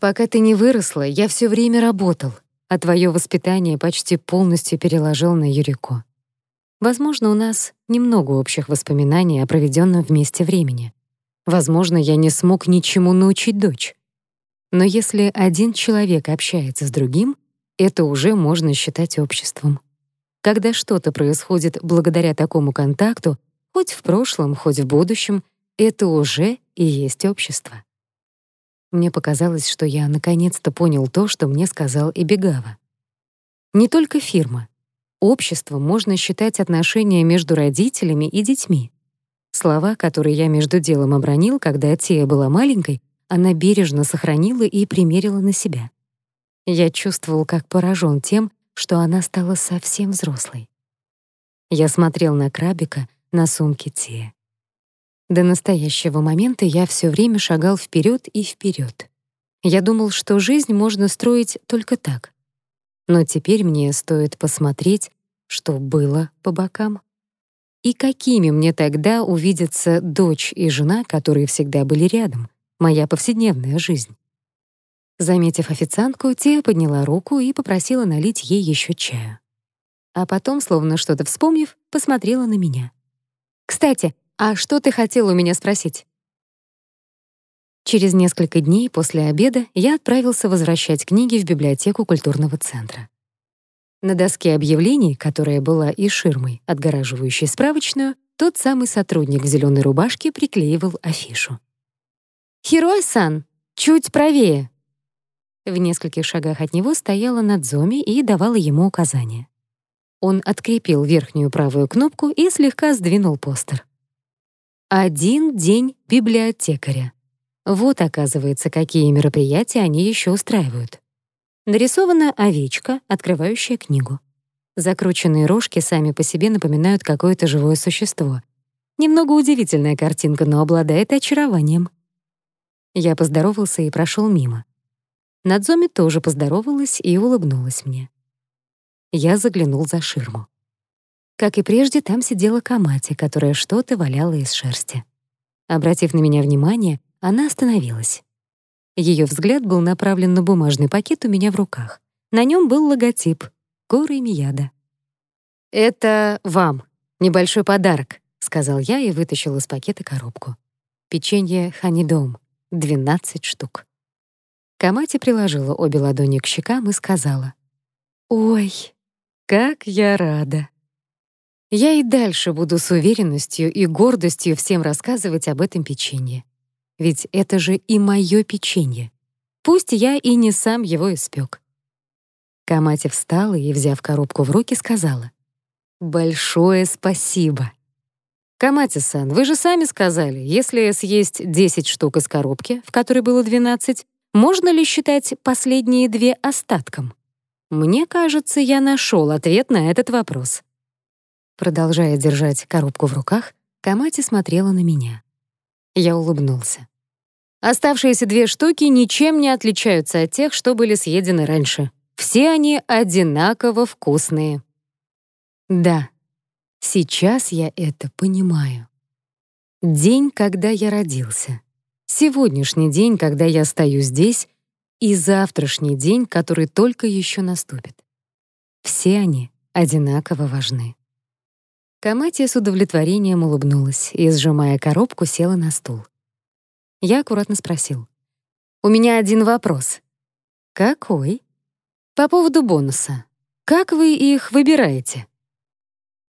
Пока ты не выросла, я все время работал, а твое воспитание почти полностью переложил на Юрико. Возможно, у нас немного общих воспоминаний о проведенном вместе времени. Возможно, я не смог ничему научить дочь. Но если один человек общается с другим, это уже можно считать обществом. Когда что-то происходит благодаря такому контакту, хоть в прошлом, хоть в будущем, это уже и есть общество. Мне показалось, что я наконец-то понял то, что мне сказал Эбигава. Не только фирма. Общество можно считать отношения между родителями и детьми. Слова, которые я между делом обронил, когда Тия была маленькой, она бережно сохранила и примерила на себя. Я чувствовал, как поражен тем, что она стала совсем взрослой. Я смотрел на крабика, на сумке Тия. До настоящего момента я все время шагал вперед и вперед. Я думал, что жизнь можно строить только так. Но теперь мне стоит посмотреть, что было по бокам. И какими мне тогда увидятся дочь и жена, которые всегда были рядом, моя повседневная жизнь. Заметив официантку, Тия подняла руку и попросила налить ей еще чаю. А потом, словно что-то вспомнив, посмотрела на меня. «Кстати, «А что ты хотел у меня спросить?» Через несколько дней после обеда я отправился возвращать книги в библиотеку культурного центра. На доске объявлений, которая была и ширмой, отгораживающей справочную, тот самый сотрудник в зеленой рубашке приклеивал афишу. «Херой-сан, чуть правее!» В нескольких шагах от него стояла Надзоми и давала ему указания. Он открепил верхнюю правую кнопку и слегка сдвинул постер. Один день библиотекаря. Вот, оказывается, какие мероприятия они еще устраивают. Нарисована овечка, открывающая книгу. Закрученные рожки сами по себе напоминают какое-то живое существо. Немного удивительная картинка, но обладает очарованием. Я поздоровался и прошел мимо. Надзоми тоже поздоровалась и улыбнулась мне. Я заглянул за ширму. Как и прежде, там сидела Камати, которая что-то валяла из шерсти. Обратив на меня внимание, она остановилась. Ее взгляд был направлен на бумажный пакет у меня в руках. На нем был логотип — и Мияда. «Это вам. Небольшой подарок», — сказал я и вытащил из пакета коробку. Печенье «Ханидом» — 12 штук. Камати приложила обе ладони к щекам и сказала. «Ой, как я рада!» Я и дальше буду с уверенностью и гордостью всем рассказывать об этом печенье. Ведь это же и моё печенье. Пусть я и не сам его испек. Камати встала и, взяв коробку в руки, сказала. «Большое спасибо». «Камати-сан, вы же сами сказали, если съесть 10 штук из коробки, в которой было 12, можно ли считать последние две остатком? Мне кажется, я нашел ответ на этот вопрос». Продолжая держать коробку в руках, Камати смотрела на меня. Я улыбнулся. Оставшиеся две штуки ничем не отличаются от тех, что были съедены раньше. Все они одинаково вкусные. Да, сейчас я это понимаю. День, когда я родился. Сегодняшний день, когда я стою здесь, и завтрашний день, который только еще наступит. Все они одинаково важны. Камати с удовлетворением улыбнулась и, сжимая коробку, села на стул. Я аккуратно спросил. «У меня один вопрос». «Какой?» «По поводу бонуса. Как вы их выбираете?»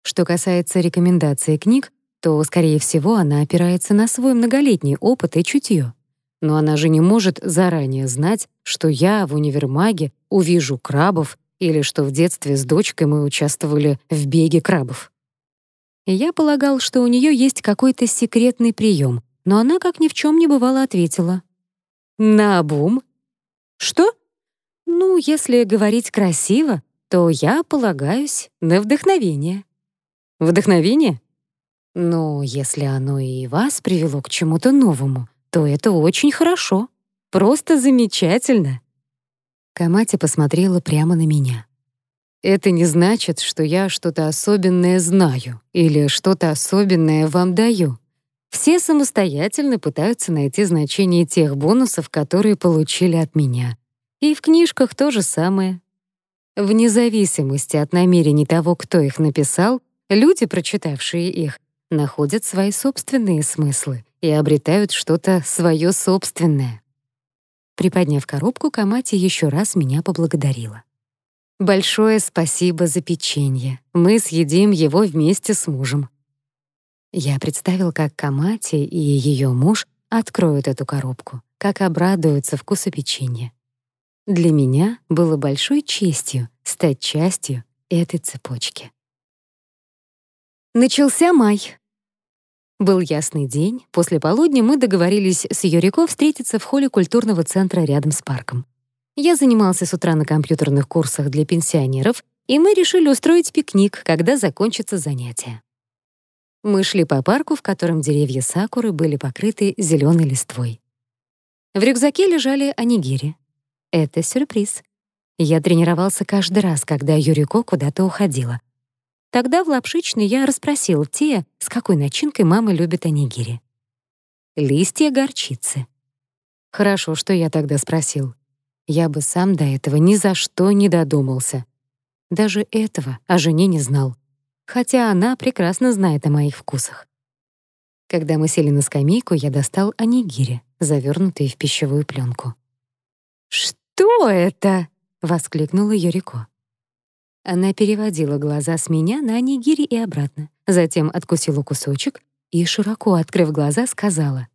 Что касается рекомендации книг, то, скорее всего, она опирается на свой многолетний опыт и чутье. Но она же не может заранее знать, что я в универмаге увижу крабов или что в детстве с дочкой мы участвовали в беге крабов. Я полагал, что у нее есть какой-то секретный прием, но она, как ни в чем не бывало, ответила. «Наобум?» «Что?» «Ну, если говорить красиво, то я полагаюсь на вдохновение». «Вдохновение?» «Ну, если оно и вас привело к чему-то новому, то это очень хорошо. Просто замечательно». Камати посмотрела прямо на меня. «Это не значит, что я что-то особенное знаю или что-то особенное вам даю. Все самостоятельно пытаются найти значение тех бонусов, которые получили от меня. И в книжках то же самое. Вне зависимости от намерений того, кто их написал, люди, прочитавшие их, находят свои собственные смыслы и обретают что-то свое собственное. Приподняв коробку, Камати еще раз меня поблагодарила. «Большое спасибо за печенье. Мы съедим его вместе с мужем». Я представил, как Камати и ее муж откроют эту коробку, как обрадуются вкусу печенья. Для меня было большой честью стать частью этой цепочки. Начался май. Был ясный день. После полудня мы договорились с Юрико встретиться в холле культурного центра рядом с парком. Я занимался с утра на компьютерных курсах для пенсионеров, и мы решили устроить пикник, когда закончатся занятия. Мы шли по парку, в котором деревья сакуры были покрыты зеленой листвой. В рюкзаке лежали анигири. Это сюрприз. Я тренировался каждый раз, когда Юрико куда-то уходила. Тогда в лапшичной я расспросил те, с какой начинкой мама любит анигири. Листья горчицы. Хорошо, что я тогда спросил. Я бы сам до этого ни за что не додумался. Даже этого о жене не знал. Хотя она прекрасно знает о моих вкусах. Когда мы сели на скамейку, я достал анигири, завернутые в пищевую пленку. «Что это?» — воскликнула Юрико. Она переводила глаза с меня на нигири и обратно, затем откусила кусочек и, широко открыв глаза, сказала,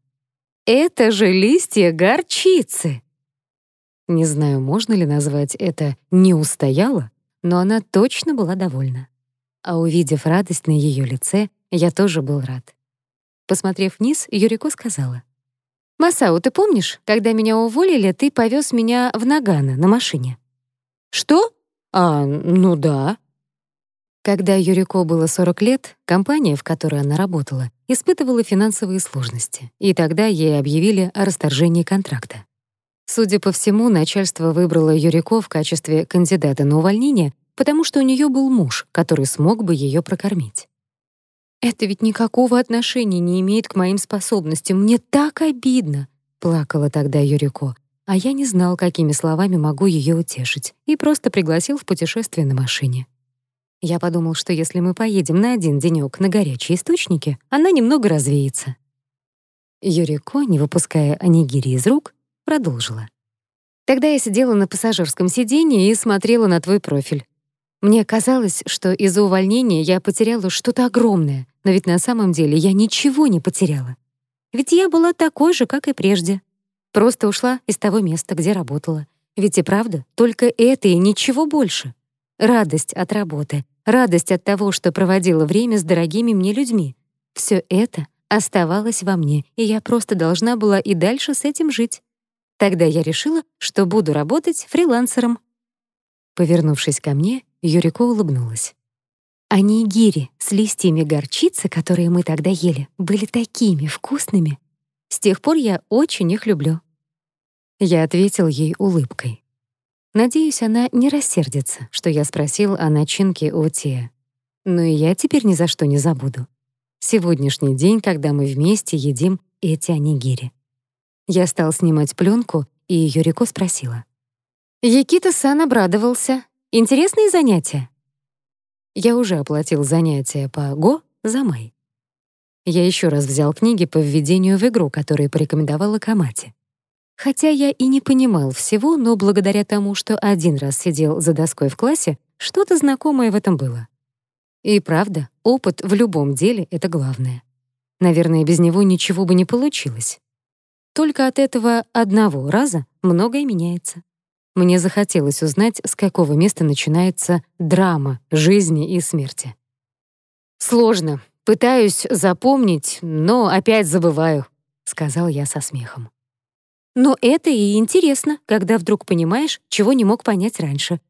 «Это же листья горчицы!» Не знаю, можно ли назвать это «не устояла», но она точно была довольна. А увидев радость на ее лице, я тоже был рад. Посмотрев вниз, Юрико сказала, «Масао, ты помнишь, когда меня уволили, ты повез меня в Нагано на машине?» «Что?» «А, ну да». Когда Юрико было 40 лет, компания, в которой она работала, испытывала финансовые сложности, и тогда ей объявили о расторжении контракта. Судя по всему, начальство выбрало Юрико в качестве кандидата на увольнение, потому что у нее был муж, который смог бы ее прокормить. «Это ведь никакого отношения не имеет к моим способностям. Мне так обидно!» — плакала тогда Юрико, а я не знал, какими словами могу ее утешить, и просто пригласил в путешествие на машине. Я подумал, что если мы поедем на один денёк на горячие источники, она немного развеется. Юрико, не выпуская анигири из рук, продолжила. Тогда я сидела на пассажирском сиденье и смотрела на твой профиль. Мне казалось, что из-за увольнения я потеряла что-то огромное, но ведь на самом деле я ничего не потеряла. Ведь я была такой же, как и прежде. Просто ушла из того места, где работала. Ведь и правда, только это и ничего больше. Радость от работы, радость от того, что проводила время с дорогими мне людьми. Все это оставалось во мне, и я просто должна была и дальше с этим жить. Тогда я решила, что буду работать фрилансером. Повернувшись ко мне, Юрико улыбнулась. Они гири с листьями горчицы, которые мы тогда ели, были такими вкусными. С тех пор я очень их люблю». Я ответил ей улыбкой. Надеюсь, она не рассердится, что я спросил о начинке у Тия. Но и я теперь ни за что не забуду. Сегодняшний день, когда мы вместе едим эти анигири. Я стал снимать пленку, и Юрико спросила. «Якита-сан обрадовался. Интересные занятия?» Я уже оплатил занятия по ГО за май. Я еще раз взял книги по введению в игру, которые порекомендовала Камати. Хотя я и не понимал всего, но благодаря тому, что один раз сидел за доской в классе, что-то знакомое в этом было. И правда, опыт в любом деле — это главное. Наверное, без него ничего бы не получилось. Только от этого одного раза многое меняется. Мне захотелось узнать, с какого места начинается драма жизни и смерти. «Сложно. Пытаюсь запомнить, но опять забываю», — сказал я со смехом. «Но это и интересно, когда вдруг понимаешь, чего не мог понять раньше.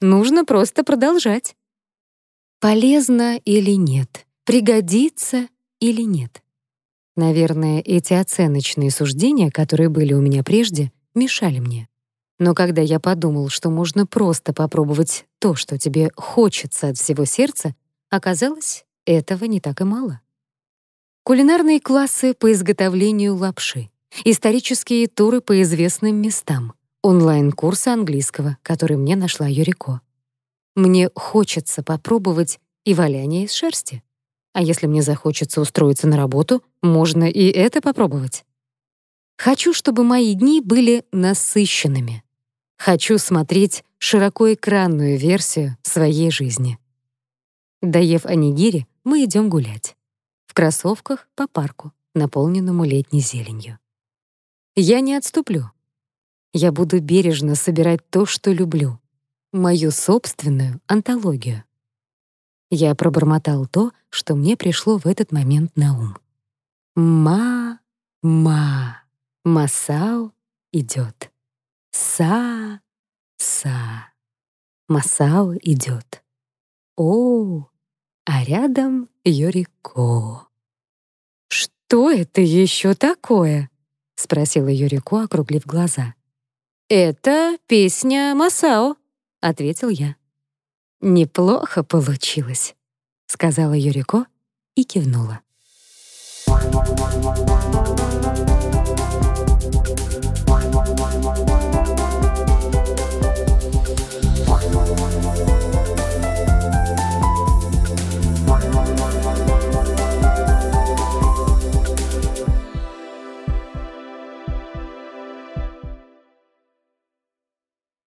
Нужно просто продолжать». Полезно или нет? Пригодится или нет? Наверное, эти оценочные суждения, которые были у меня прежде, мешали мне. Но когда я подумал, что можно просто попробовать то, что тебе хочется от всего сердца, оказалось, этого не так и мало. Кулинарные классы по изготовлению лапши, исторические туры по известным местам, онлайн-курсы английского, который мне нашла Юрико. Мне хочется попробовать и валяние из шерсти. А если мне захочется устроиться на работу, можно и это попробовать. Хочу, чтобы мои дни были насыщенными. Хочу смотреть широкоэкранную версию своей жизни. Доев анигири, мы идем гулять. В кроссовках по парку, наполненному летней зеленью. Я не отступлю. Я буду бережно собирать то, что люблю, мою собственную антологию. Я пробормотал то, что мне пришло в этот момент на ум. «Ма-ма, Масао идет. Са-са, Масао идет. О, а рядом Юрико». «Что это еще такое?» — спросила Юрико, округлив глаза. «Это песня Масао», — ответил я. «Неплохо получилось», — сказала Юрико и кивнула.